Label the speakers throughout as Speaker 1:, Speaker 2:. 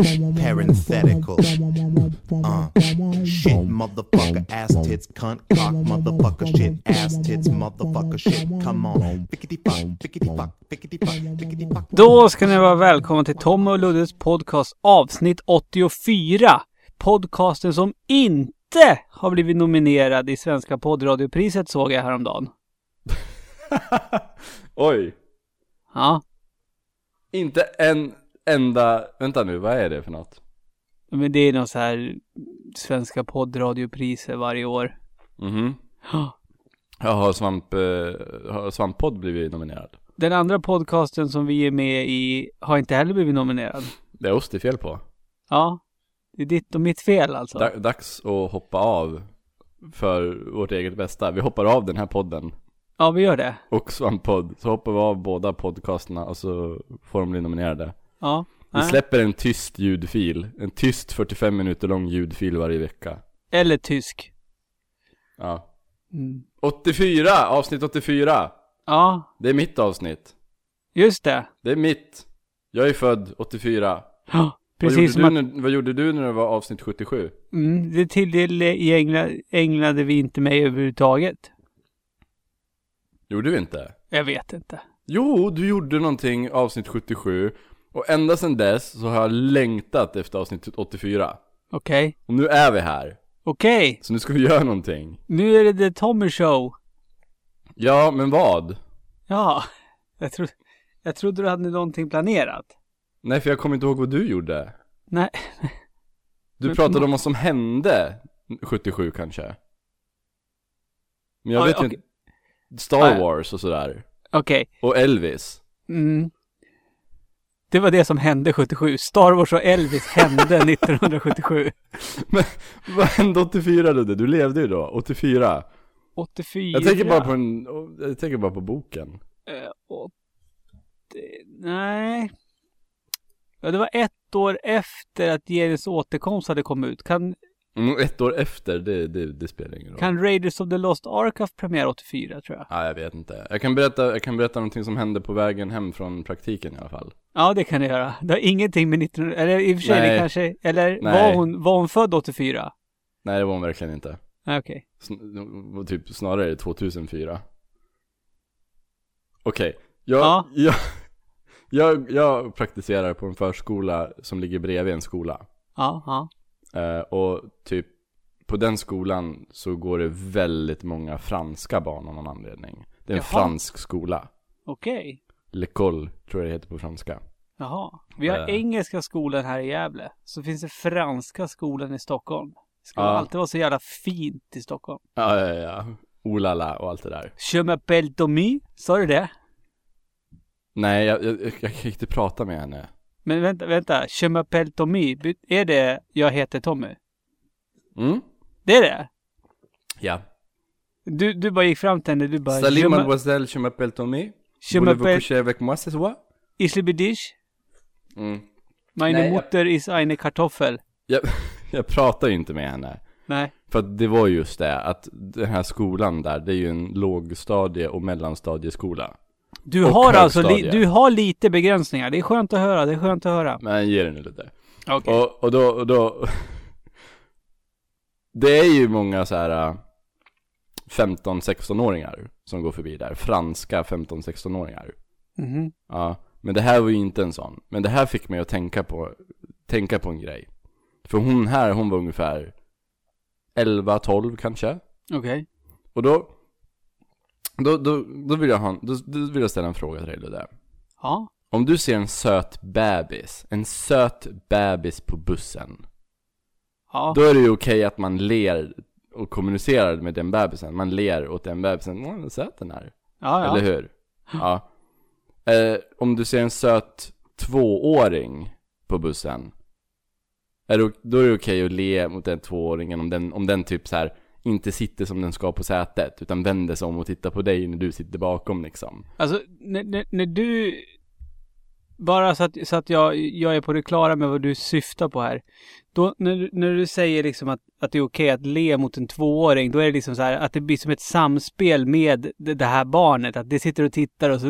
Speaker 1: Parenthetical. Uh. Shit, motherfucker, ass tits, cunt, cock, motherfucker, shit, ass tits, motherfucker, shit. Come on. Fickety fuck, fickety fuck, fickety fuck, fickety fuck.
Speaker 2: Då ska ni vara välkomna till Tom och Luddes podcast avsnitt 84. Podcasten som inte har blivit nominerad i Svenska poddradiopriset såg jag häromdagen.
Speaker 3: Oj!
Speaker 2: Ja,
Speaker 3: Inte en enda, vänta nu, vad är det för något?
Speaker 2: men det är någon så här Svenska poddradiopriser varje år.
Speaker 3: Mhm.
Speaker 2: Ja.
Speaker 3: Ja, har Svamp, eh, har Svamppodd blivit nominerad?
Speaker 2: Den andra podcasten som vi är med i har inte heller blivit nominerad.
Speaker 3: Det är oss det är fel på.
Speaker 2: Ja, det är ditt och mitt fel alltså.
Speaker 3: Da- dags att hoppa av för vårt eget bästa. Vi hoppar av den här podden
Speaker 2: Ja, vi gör det.
Speaker 3: och Svamppodd. Så hoppar vi av båda podcasterna och så får de bli nominerade.
Speaker 2: Ja.
Speaker 3: Vi släpper en tyst ljudfil. En tyst 45 minuter lång ljudfil varje vecka.
Speaker 2: Eller tysk.
Speaker 3: Ja.
Speaker 2: Mm.
Speaker 3: 84! Avsnitt 84!
Speaker 2: Ja,
Speaker 3: Det är mitt avsnitt.
Speaker 2: just det.
Speaker 3: Det är mitt. Jag är född 84.
Speaker 2: Ja,
Speaker 3: Vad gjorde,
Speaker 2: precis som
Speaker 3: du
Speaker 2: att
Speaker 3: när, vad gjorde du när det var avsnitt 77?
Speaker 2: mm, det tilldelade ägnade vi inte mig överhuvudtaget.
Speaker 3: Gjorde vi inte?
Speaker 2: Jag vet inte.
Speaker 3: Jo, du gjorde någonting avsnitt 77. Och ända sedan dess så har jag längtat efter avsnitt 84.
Speaker 2: Okej.
Speaker 3: Och nu är vi här.
Speaker 2: Okej.
Speaker 3: Så nu ska vi göra någonting.
Speaker 2: Nu är det The Tommy Show.
Speaker 3: Ja, men vad?
Speaker 2: Ja. Jag, tro, jag trodde du hade någonting planerat.
Speaker 3: Nej, för jag kommer inte ihåg vad du gjorde.
Speaker 2: Nej.
Speaker 3: Du
Speaker 2: Men-
Speaker 3: pratade om vad som hände 77 kanske. Men jag
Speaker 2: Ja,
Speaker 3: vet ju inte. Star. Wars och sådär.
Speaker 2: Okej.
Speaker 3: Och Elvis.
Speaker 2: Mm. Det var det som hände 77. Star Wars och Elvis hände 1977.
Speaker 3: Men vad hände 84 Ludde? Du levde ju då, 84.
Speaker 2: 84.
Speaker 3: Jag tänker bara på en, jag tänker bara på boken.
Speaker 2: Eh, åt- det- nej. Ja, det var ett år efter att Genus återkomst hade kommit ut. Kan,
Speaker 3: Mm, ett år efter, det, det, det spelar ingen roll.
Speaker 2: kan Raiders of the Lost Ark haft premiär 84 tror jag?
Speaker 3: Ja, jag vet inte. Jag kan berätta, jag kan berätta någonting som hände på vägen hem från praktiken i alla fall.
Speaker 2: Ja, det kan det göra. Det har ingenting med 19... Eller i och för sig, det
Speaker 3: Nej.
Speaker 2: kanske... Eller var
Speaker 3: Nej.
Speaker 2: hon, var hon född 84?
Speaker 3: Nej, det var hon verkligen inte.
Speaker 2: Nej, okej.
Speaker 3: Sn- var typ snarare 2004. Okej, jag,
Speaker 2: Ja.
Speaker 3: jag, jag, jag praktiserar på en förskola som ligger bredvid en skola.
Speaker 2: Ja, ja.
Speaker 3: Eh, och typ på den skolan så går det väldigt många franska barn av någon anledning. Det är en
Speaker 2: Jaha.
Speaker 3: fransk skola.
Speaker 2: Okej.
Speaker 3: L'école tror jag det heter på franska.
Speaker 2: Jaha. Vi har
Speaker 3: Eh.
Speaker 2: engelska skolan här i Gävle. Så finns det franska skolan i Stockholm. Det ska
Speaker 3: Ja.
Speaker 2: alltid vara så jävla fint i Stockholm.
Speaker 3: Ja, ja, ja. Olala och allt det där.
Speaker 2: Je m'appelle Tommy. Sa du det?
Speaker 3: Nej, jag, jag, jag kan inte prata med henne.
Speaker 2: Men vänta, vänta. Je m'appelle Tommy. Är det jag heter Tommy?
Speaker 3: Mm?
Speaker 2: Det är det?
Speaker 3: Ja.
Speaker 2: Du, du bara gick fram till henne. Du bara...
Speaker 3: Salut mademoiselle, je m'appelle Tommy.
Speaker 2: Je
Speaker 3: Voulez-vous
Speaker 2: m'appelle
Speaker 3: coucher avec moi ce soir?
Speaker 2: Islebidish.
Speaker 3: Mm.
Speaker 2: Meine
Speaker 3: Nej, jag-
Speaker 2: Mutter ist eine Kartoffel.
Speaker 3: Jag, jag pratar ju inte med henne.
Speaker 2: Nej.
Speaker 3: För att det var just det, att den här skolan där, det är ju en lågstadie och mellanstadieskola.
Speaker 2: Du
Speaker 3: Och
Speaker 2: har alltså li- du har lite begränsningar. Det är skönt att höra. Det är skönt att höra.
Speaker 3: Men ge det nu lite.
Speaker 2: Okej.
Speaker 3: Och, och då, och då Det är ju många så här äh, 15-16-åringar som går förbi där. Franska 15-16-åringar.
Speaker 2: Mhm.
Speaker 3: Ja, men det här var ju inte en sån. Men det här fick mig att tänka på, tänka på en grej. För hon här, hon var ungefär 11-12 kanske.
Speaker 2: Okej.
Speaker 3: Och då, då, då, då, vill jag ha, då, då vill jag ställa en fråga till dig Ludde.
Speaker 2: Ja.
Speaker 3: Om du ser en söt bebis, en söt bebis på bussen.
Speaker 2: Ja.
Speaker 3: Då är det ju okej att man ler och kommunicerar med den bebisen. Man ler åt den bebisen. Åh, vad söt den är.
Speaker 2: Ja, ja.
Speaker 3: Eller hur? Ja. Eh, om du ser en söt tvååring på bussen. Är det, då är det okej att le mot den tvååringen om den, om den typ så här inte sitter som den ska på sätet. Utan vänder sig om och tittar på dig när du sitter bakom liksom.
Speaker 2: Alltså, när, när, när du bara så att, så att jag, jag är på det klara med vad du syftar på här. Då, när, när du säger liksom att, att det är okej att le mot en tvååring, då är det liksom så här att det blir som ett samspel med det, det här barnet. Att det sitter och tittar och så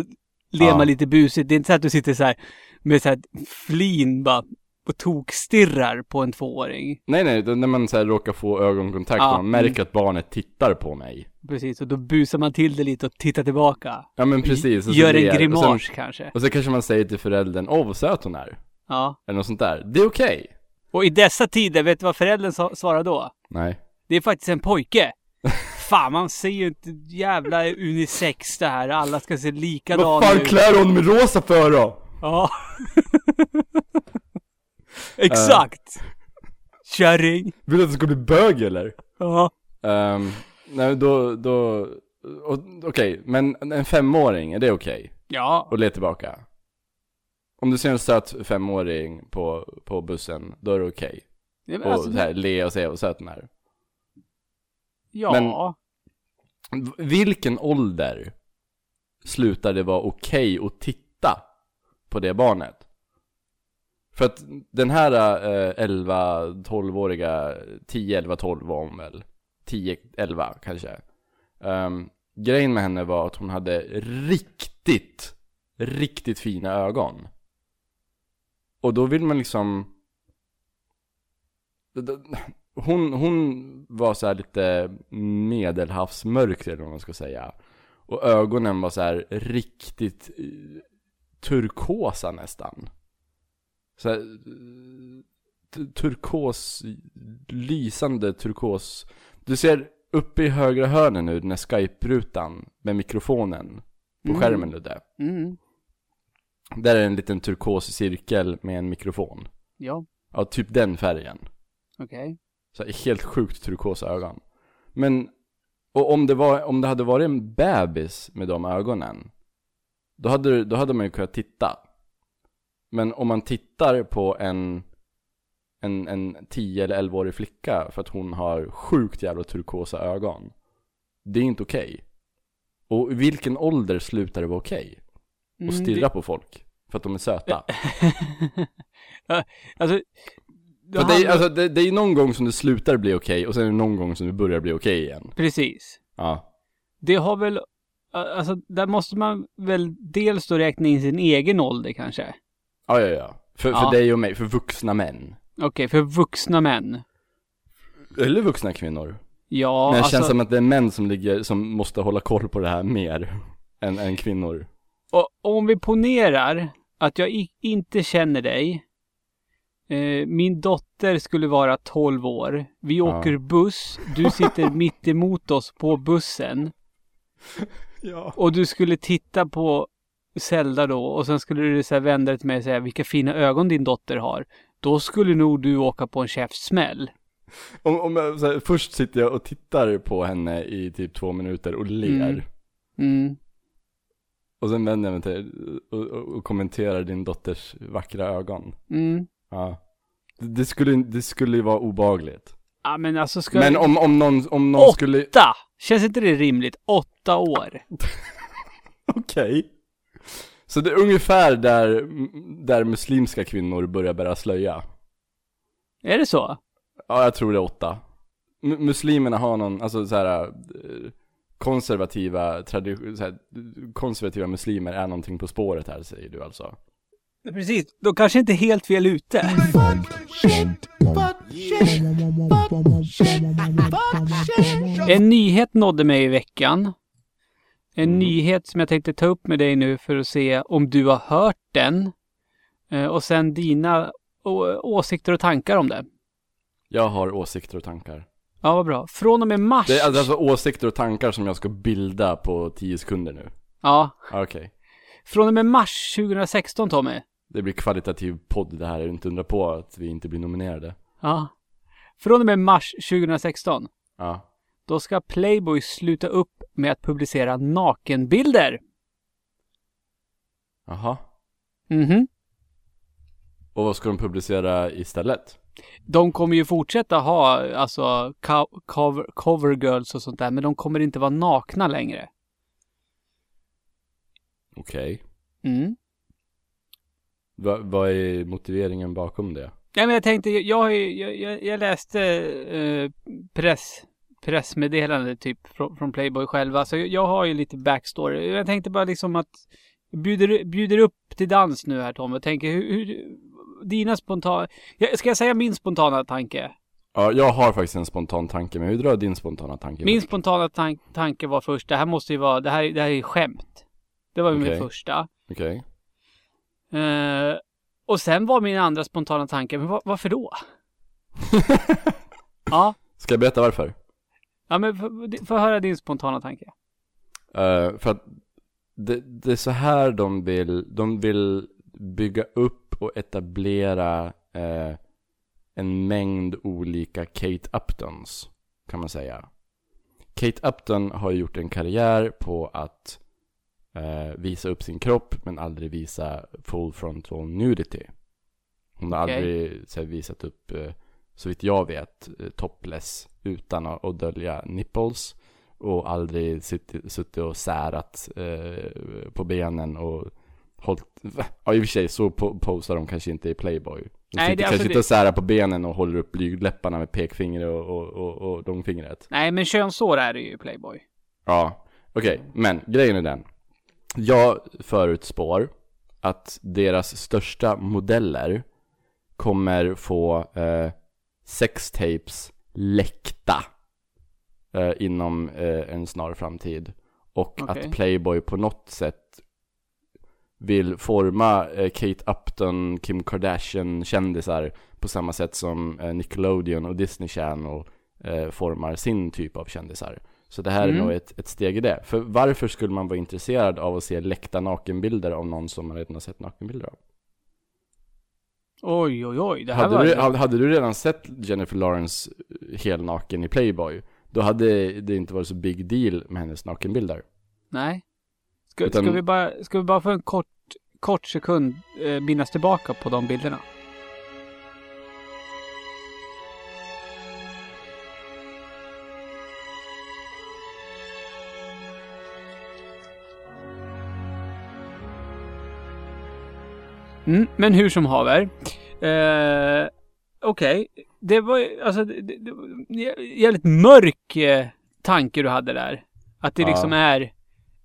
Speaker 2: ler
Speaker 3: Ja.
Speaker 2: man lite busigt. Det är inte så att du sitter så här med så här flin bara och tokstirrar på en tvååring.
Speaker 3: Nej nej, när man så här råkar få ögonkontakt
Speaker 2: Ja,
Speaker 3: och man märker att barnet tittar på mig.
Speaker 2: Precis, och då busar man till det lite och tittar tillbaka.
Speaker 3: Ja men precis. och
Speaker 2: Gör en
Speaker 3: och
Speaker 2: grimas
Speaker 3: sen-
Speaker 2: kanske.
Speaker 3: Och så kanske man säger till föräldern, åh vad söt hon är.
Speaker 2: Ja.
Speaker 3: Eller något sånt där. Det är okej.
Speaker 2: Och i dessa tider, vet du vad föräldern svarar då?
Speaker 3: Nej.
Speaker 2: Det är faktiskt en pojke. Fan, man ser ju inte jävla unisex det här. Alla ska se likadana
Speaker 3: Vad fan
Speaker 2: ut.
Speaker 3: klär hon med rosa för då?
Speaker 2: Ja. Exakt. Kärring.
Speaker 3: Vill du att det ska bli bög eller?
Speaker 2: Ja.
Speaker 3: Um, nej då, då, okej, men en femåring, är det okej?
Speaker 2: Ja.
Speaker 3: Och le tillbaka? Om du ser en söt femåring på, på bussen, då är det okej?
Speaker 2: Ja, men
Speaker 3: Och
Speaker 2: alltså,
Speaker 3: så här, le och säga vad söt den är?
Speaker 2: ja.
Speaker 3: men- Vilken ålder slutar det vara okej att titta på det barnet? För att den här eh, 11-12-åriga, 10, 11, 12 var hon väl? 10, 11 kanske. Um, grejen med henne var att hon hade riktigt, riktigt fina ögon. Och då vill man liksom... Hon, hon var så här lite medelhavsmörk eller vad man ska säga. Och ögonen var så här riktigt eh, turkosa nästan. Så här, turkos, lysande turkos. Du ser uppe i högra hörnen nu, den här Skype-rutan med mikrofonen på
Speaker 2: Mm.
Speaker 3: skärmen Ludde.
Speaker 2: Mm.
Speaker 3: Där är en liten turkos cirkel med en mikrofon.
Speaker 2: Ja.
Speaker 3: Ja, typ den färgen.
Speaker 2: Okej.
Speaker 3: Så här, helt sjukt turkosa ögon. Men, och om det, var, om det hade varit en bebis med de ögonen, då hade, då hade man ju kunnat titta. Men om man tittar på en, en, en 10 eller 11-årig flicka för att hon har sjukt jävla turkosa ögon, det är inte okej. Och i vilken ålder slutar det vara okej?
Speaker 2: Mm,
Speaker 3: att stirra på folk? För att de är söta?
Speaker 2: Alltså.
Speaker 3: För det, är, alltså, det, det är någon gång som det slutar bli okej och sen är det någon gång som det börjar bli okej igen.
Speaker 2: Precis.
Speaker 3: Ja.
Speaker 2: Det har väl, alltså där måste man väl dels då räkna in sin egen ålder kanske.
Speaker 3: Ja, ja, ja. För,
Speaker 2: Ja.
Speaker 3: för dig och mig, för vuxna män.
Speaker 2: Okej, för vuxna män.
Speaker 3: Eller vuxna kvinnor.
Speaker 2: Ja,
Speaker 3: Men det
Speaker 2: alltså,
Speaker 3: känns som att det är män som ligger, som måste hålla koll på det här mer än, än kvinnor.
Speaker 2: och, om vi ponerar att jag i, inte känner dig. Eh, min dotter skulle vara 12 år. Vi
Speaker 3: Ja.
Speaker 2: åker buss. Du sitter mitt emot oss på bussen.
Speaker 3: Ja.
Speaker 2: Och du skulle titta på Zelda då och sen skulle du så vända dig till mig och säga vilka fina ögon din dotter har. Då skulle nog du åka på en käftsmäll.
Speaker 3: Om, om jag, här, först sitter jag och tittar på henne i typ två minuter och ler.
Speaker 2: Mm. Mm.
Speaker 3: Och sen vänder jag mig till och, och, och kommenterar din dotters vackra ögon.
Speaker 2: Mm.
Speaker 3: Ja. Det, skulle, det skulle ju vara obagligt.
Speaker 2: Ja men alltså ska
Speaker 3: Men om, om någon, om någon
Speaker 2: Åtta!
Speaker 3: skulle...
Speaker 2: Känns inte det rimligt? Åtta år.
Speaker 3: Okej. Så det är ungefär där, där muslimska kvinnor börjar bära slöja.
Speaker 2: Är det så?
Speaker 3: Ja, jag tror det är åtta. M- muslimerna har någon, alltså så här eh, konservativa, tradi- så här, konservativa muslimer är någonting på spåret här säger du alltså?
Speaker 2: Precis. De kanske inte är helt fel ute. En nyhet nådde mig i veckan. En
Speaker 3: Mm.
Speaker 2: nyhet som jag tänkte ta upp med dig nu för att se om du har hört den. Eh, Och sen dina åsikter och tankar om det.
Speaker 3: Jag har åsikter och tankar.
Speaker 2: Ja, vad bra. Från och med mars.
Speaker 3: Det är alltså åsikter och tankar som jag ska bilda på 10 sekunder nu.
Speaker 2: Ja.
Speaker 3: Okej.
Speaker 2: Från och med mars 2016, Tommy.
Speaker 3: Det blir kvalitativ podd det här, är inte undra på att vi inte blir nominerade.
Speaker 2: Ja. Från och med mars 2016.
Speaker 3: Ja.
Speaker 2: Då ska Playboy sluta upp med att publicera nakenbilder.
Speaker 3: Jaha.
Speaker 2: Mhm.
Speaker 3: Och vad ska de publicera istället?
Speaker 2: De kommer ju fortsätta ha alltså co- cover, cover girls och sånt där, men de kommer inte vara nakna längre.
Speaker 3: Okej.
Speaker 2: Mm.
Speaker 3: Va, vad är motiveringen bakom det?
Speaker 2: Nej men jag tänkte, jag, jag, jag, jag läste eh, press, pressmeddelande typ från, Playboy själva. Så jag, jag har ju lite backstory. Jag tänkte bara liksom att bjuder, bjuder upp till dans nu här Tom. Jag tänker hur, hur dina spontana... Ska jag säga min spontana tanke?
Speaker 3: Ja, jag har faktiskt en spontan tanke, men hur drar din spontana tanke?
Speaker 2: Min spontana tan- tanke var först, det här måste ju vara, det här, det här är skämt. Det var min
Speaker 3: Okej.
Speaker 2: första.
Speaker 3: Okej.
Speaker 2: Eh, och sen var min andra spontana tanke, men va- varför då? ja,
Speaker 3: Ska jag berätta varför?
Speaker 2: Ja men få höra din spontana tanke.
Speaker 3: Eh, för att det, det är så här de vill, de vill bygga upp och etablera eh, en mängd olika Kate Uptons, kan man säga. Kate Upton har gjort en karriär på att eh, visa upp sin kropp, men aldrig visa full frontal nudity. Hon har
Speaker 2: Okej.
Speaker 3: aldrig så här, visat upp, så vitt jag vet, eh, topless utan att, dölja nipples. Och aldrig suttit, suttit och särat eh, på benen och hållit, ja i och för sig så po- posar de kanske inte i Playboy. De
Speaker 2: Nej, det-
Speaker 3: kanske
Speaker 2: alltså
Speaker 3: inte
Speaker 2: det-
Speaker 3: särar på benen och håller upp blygdläpparna med pekfinger och, och, och, och långfingret.
Speaker 2: Nej, men könshår är det ju i Playboy.
Speaker 3: Ja, okej, men grejen är den. Jag förutspår att deras största modeller kommer få eh, sextapes läckta eh, inom eh, en snar framtid. Och
Speaker 2: Okej.
Speaker 3: att Playboy på något sätt vill forma eh, Kate Upton, Kim Kardashian-kändisar på samma sätt som eh, Nickelodeon och Disney Channel eh, formar sin typ av kändisar. Så det här är
Speaker 2: Mm.
Speaker 3: nog ett, ett steg i det. För varför skulle man vara intresserad av att se läckta nakenbilder av någon som man redan har sett nakenbilder av?
Speaker 2: Oj, oj, oj. Det här
Speaker 3: Hade
Speaker 2: var...
Speaker 3: du, hade, hade du redan sett Jennifer Lawrence eh, helnaken i Playboy, då hade det inte varit så big deal med hennes nakenbilder.
Speaker 2: Nej. Ska,
Speaker 3: Utan-
Speaker 2: ska, vi bara, ska vi bara få en kort, kort sekund eh, minnas tillbaka på de bilderna? Mm, men hur som haver. Eh, Okej, det var alltså det, det, jävligt mörk eh, tanke du hade där. Att det
Speaker 3: Ja.
Speaker 2: liksom är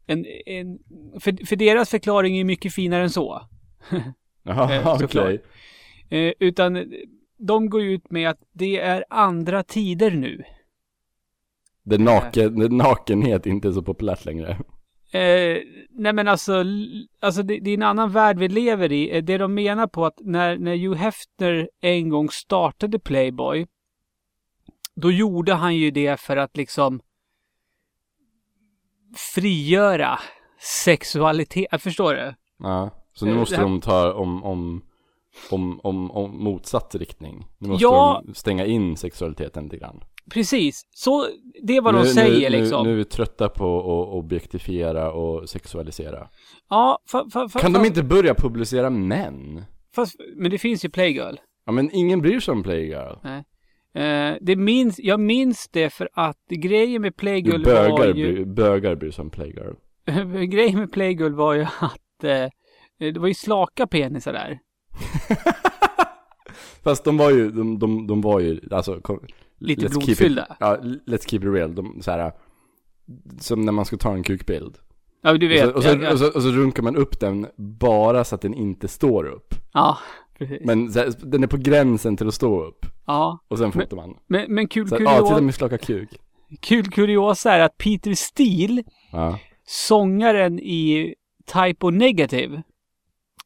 Speaker 2: en, en för, för deras förklaring är mycket finare än så.
Speaker 3: Jaha,
Speaker 2: Eh,
Speaker 3: okej.
Speaker 2: såklart. Eh, utan de går ut med att det är andra tider nu.
Speaker 3: Det naken, det nakenhet inte är så populärt längre.
Speaker 2: Eh, nej men alltså, alltså det, det är en annan värld vi lever i. Eh, Det de menar på att när, när Hugh Hefner en gång startade Playboy, då gjorde han ju det för att liksom frigöra sexualitet. Jag förstår du?
Speaker 3: Ja, så nu
Speaker 2: Eh,
Speaker 3: måste
Speaker 2: här-
Speaker 3: de ta om, om, om, om, om motsatt riktning. Nu måste
Speaker 2: Ja.
Speaker 3: de stänga in sexualiteten lite grann.
Speaker 2: Precis. Så det är vad de
Speaker 3: nu,
Speaker 2: säger
Speaker 3: nu,
Speaker 2: liksom.
Speaker 3: Nu, nu är vi trötta på att objektifiera och sexualisera.
Speaker 2: Ja, fa, fa, fa,
Speaker 3: Kan de inte börja publicera män?
Speaker 2: Fast, men det finns ju Playgirl.
Speaker 3: Ja men ingen bryr sig om Playgirl.
Speaker 2: Eh, det minns, jag minns det för att grejen med Playgirl var
Speaker 3: Bögar,
Speaker 2: ju...
Speaker 3: bryr, bögar bryr sig om Playgirl.
Speaker 2: grejen med Playgirl var ju att eh, det var ju slaka penisar där.
Speaker 3: Fast de var ju, de, de, de var ju, alltså kom,
Speaker 2: Lite blodfyllda.
Speaker 3: Ja, let's keep it real. De, så här, som när man ska ta en kukbild.
Speaker 2: Ja, du
Speaker 3: Och
Speaker 2: vet.
Speaker 3: så, och, så,
Speaker 2: jag, jag,
Speaker 3: och, så, och så runkar man upp den bara så att den inte står upp.
Speaker 2: ja, precis.
Speaker 3: Men så här, den är på gränsen till att stå upp.
Speaker 2: ja,
Speaker 3: Och sen fotar man.
Speaker 2: men, men kul,
Speaker 3: Så här, ja, titta
Speaker 2: kuriosa,
Speaker 3: min slaka kuk.
Speaker 2: kul kuriosa är att Peter Steele,
Speaker 3: Ja.
Speaker 2: sångaren i Typo Negative,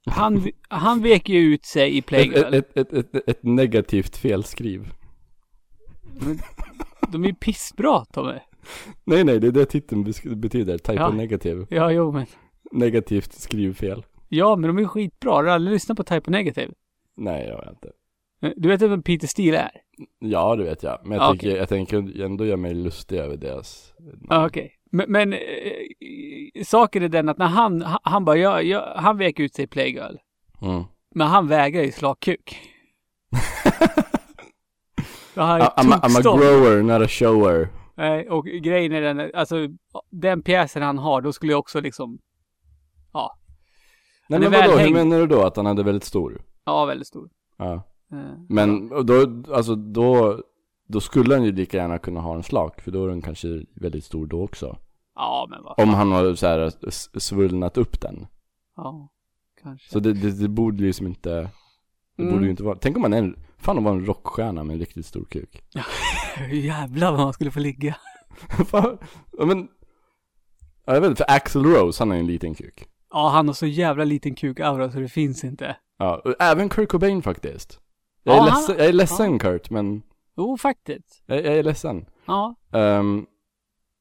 Speaker 2: han, han vek ju ut sig i Playgirl.
Speaker 3: ett, ett, ett, ett, negativt felskriv.
Speaker 2: De är ju pissbra, Tommy.
Speaker 3: Nej, nej, det är det titeln betyder. Type
Speaker 2: Ja.
Speaker 3: of negative.
Speaker 2: Ja, jo, men.
Speaker 3: Negativt skrivfel.
Speaker 2: Ja, men de är skitbra. Har du aldrig lyssnat på Typo Negative?
Speaker 3: Nej, jag vet inte.
Speaker 2: Du vet vem Peter Steele är?
Speaker 3: Ja, det vet jag. Men jag,
Speaker 2: Ja,
Speaker 3: tänker, jag tänker ändå göra mig lustig över deras...
Speaker 2: Ja, okej. Men, men eh, saken är den att när han, han, han bara, ja, ja, han vek ut sig i Playgirl.
Speaker 3: Mm.
Speaker 2: Men han vägrar ju är
Speaker 3: I- I'm, I'm a grower, not a shower.
Speaker 2: Nej, och grejen är den, alltså den pjäsen han har, då skulle jag också liksom, ja.
Speaker 3: Nej men vadå, hur menar du då? Att han hade väldigt stor?
Speaker 2: Ja, väldigt stor.
Speaker 3: Ja.
Speaker 2: Eh,
Speaker 3: Men då, alltså då, då skulle han ju lika gärna kunna ha en slak, för då är den kanske väldigt stor då också.
Speaker 2: Ja, men vad
Speaker 3: Om han har så här svullnat upp den.
Speaker 2: Ja, kanske.
Speaker 3: Så det, det, det borde ju som inte, det
Speaker 2: Mm.
Speaker 3: borde ju inte vara, tänk om man är en, fan om man var en rockstjärna med en riktigt stor kuk.
Speaker 2: Jävlar vad man skulle få ligga.
Speaker 3: Fan, ja men, ja, jag vet inte, för Axl Rose, han har ju en liten kuk.
Speaker 2: Ja, han har så jävla liten kuk-aura så det finns inte.
Speaker 3: Ja, även Kurt Cobain faktiskt. Jag är,
Speaker 2: Ja, han-
Speaker 3: ledsen, jag är ledsen Kurt, men
Speaker 2: Jo, faktiskt.
Speaker 3: jag, jag är ledsen.
Speaker 2: Ja.
Speaker 3: Um,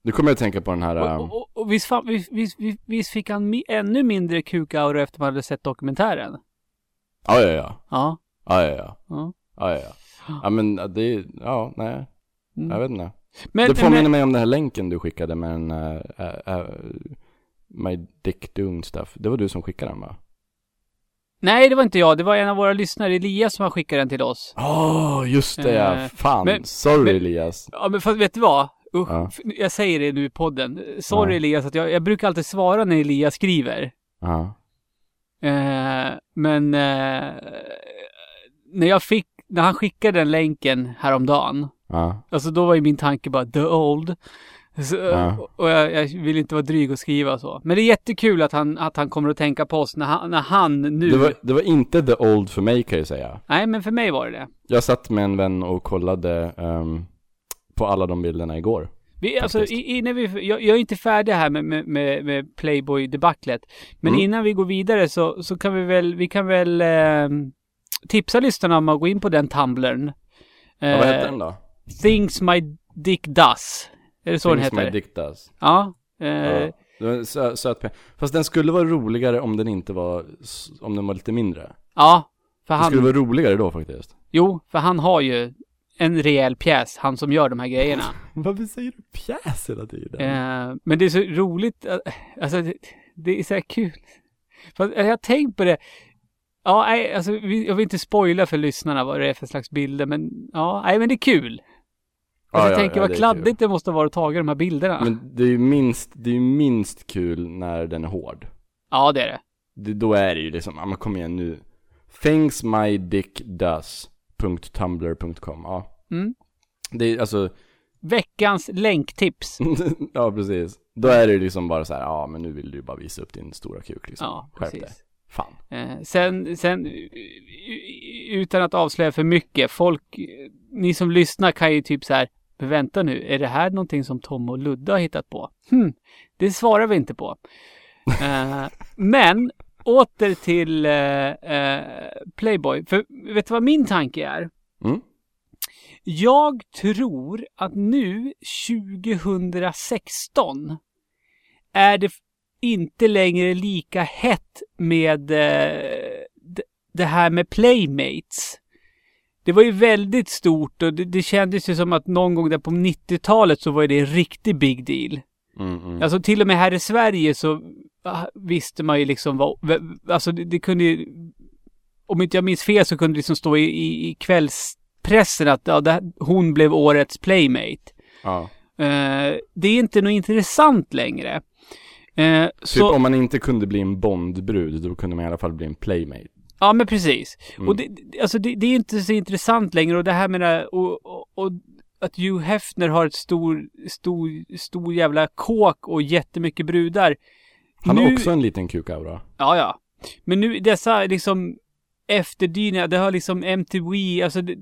Speaker 3: nu kommer jag att tänka på den här,
Speaker 2: Och,
Speaker 3: um,
Speaker 2: och, och, och visst, fan, visst, visst, visst, fick han mi- ännu mindre kuk-aura efter man hade sett dokumentären?
Speaker 3: ja ja ja,
Speaker 2: Ja.
Speaker 3: ja ja ja,
Speaker 2: ja.
Speaker 3: ja ja ja. Ja men det är, ja nej,
Speaker 2: Mm.
Speaker 3: jag vet inte.
Speaker 2: Men,
Speaker 3: det påminner
Speaker 2: men,
Speaker 3: mig om den här länken du skickade med en, uh, uh, uh, My Dick Doing Stuff. Det var du som skickade den va?
Speaker 2: Nej, det var inte jag. Det var en av våra lyssnare, Elias, som har skickat den till oss.
Speaker 3: Åh, oh, just det ja.
Speaker 2: Eh,
Speaker 3: Fan,
Speaker 2: men-
Speaker 3: sorry
Speaker 2: men-
Speaker 3: Elias.
Speaker 2: Ja, men fast vet du vad? Usch,
Speaker 3: Ja.
Speaker 2: jag säger det nu i podden. Sorry
Speaker 3: Ja.
Speaker 2: Elias, att jag, jag brukar alltid svara när Elias skriver.
Speaker 3: Ja.
Speaker 2: Eh, men eh, när jag fick, när han skickade den länken häromdagen.
Speaker 3: Ja.
Speaker 2: Alltså då var ju min tanke bara the old. Så,
Speaker 3: Ja.
Speaker 2: Och jag, jag vill inte vara dryg och skriva så. Men det är jättekul att han, att han kommer att tänka på oss när han, när han nu...
Speaker 3: Det, var, det var inte the old för mig kan jag säga.
Speaker 2: Nej, men för mig var det det.
Speaker 3: Jag satt med en vän och kollade ehm, på alla de bilderna igår.
Speaker 2: Vi, alltså, innan vi, jag, jag är inte färdig här med, med, med, med Playboy-debaclet. Men
Speaker 3: Mm.
Speaker 2: innan vi går vidare så, så kan vi väl, vi kan väl eh, tipsa lyssnarna om att gå in på den tumblern.
Speaker 3: Ja, vad hette
Speaker 2: Eh,
Speaker 3: den då?
Speaker 2: Things My Dick Does. Är det så den heter?
Speaker 3: Does.
Speaker 2: Ja. Eh,
Speaker 3: Ja. Det sö, söt Fast den skulle vara roligare om den inte var, om den var lite mindre.
Speaker 2: ja. För han,
Speaker 3: skulle vara roligare då faktiskt.
Speaker 2: jo, för han har ju en rejäl pjäs, han som gör de här grejerna.
Speaker 3: Varför säger du pjäs hela tiden?
Speaker 2: Eh, men det är så roligt, att- alltså det, det är så här kul. För jag har tänkt på det. Ja, nej, alltså jag vill inte spoila för lyssnarna vad det är för slags bilder, men ja, nej, men det är kul. Alltså,
Speaker 3: ja,
Speaker 2: jag tänker
Speaker 3: ja,
Speaker 2: vad kladdigt det måste vara att ta de här bilderna.
Speaker 3: Men det är ju minst, det är ju minst kul när den är hård.
Speaker 2: Ja, det är det.
Speaker 3: Det, då är det ju liksom, ja men kom igen nu. Thingsmydickdoes.tumblr.com, ja.
Speaker 2: Mm.
Speaker 3: Det är alltså,
Speaker 2: Veckans länktips.
Speaker 3: ja precis. Då är det ju liksom bara så här, ja men nu vill du ju bara visa upp din stora kuk liksom.
Speaker 2: Ja,
Speaker 3: Skärp dig.
Speaker 2: precis.
Speaker 3: Fan.
Speaker 2: Eh, sen, sen, utan att avslöja för mycket, folk, ni som lyssnar kan ju typ så här, men vänta nu, är det här någonting som Tom och Ludde har hittat på? Hm, det svarar vi inte på. Eh, men, åter till eh, eh, Playboy, för vet du vad min tanke är?
Speaker 3: Mm.
Speaker 2: Jag tror att nu, 2016, är det inte längre lika hett med det här med Playmates. Det var ju väldigt stort och det, det kändes ju som att någon gång där på 90-talet så var det en riktig big deal.
Speaker 3: Mm, mm.
Speaker 2: Alltså till och med här i Sverige så ah, visste man ju liksom vad, alltså det, det kunde ju, om inte jag minns fel så kunde det liksom stå i, i, i kvällspressen att ja, det, hon blev årets playmate.
Speaker 3: Ja.
Speaker 2: Eh, det är inte något intressant längre. Eh,
Speaker 3: Typ
Speaker 2: så,
Speaker 3: om man inte kunde bli en Bondbrud, då kunde man i alla fall bli en playmate.
Speaker 2: Ja men precis.
Speaker 3: Mm.
Speaker 2: Och det, alltså det, det är inte så intressant längre och det här med det och, och, och att Hugh Hefner har ett stor, stor, stor jävla kåk och jättemycket brudar.
Speaker 3: Han har
Speaker 2: Nu-
Speaker 3: också en liten kukaura.
Speaker 2: Ja, ja. Men nu dessa liksom efterdyningar, det har liksom MTV, alltså det,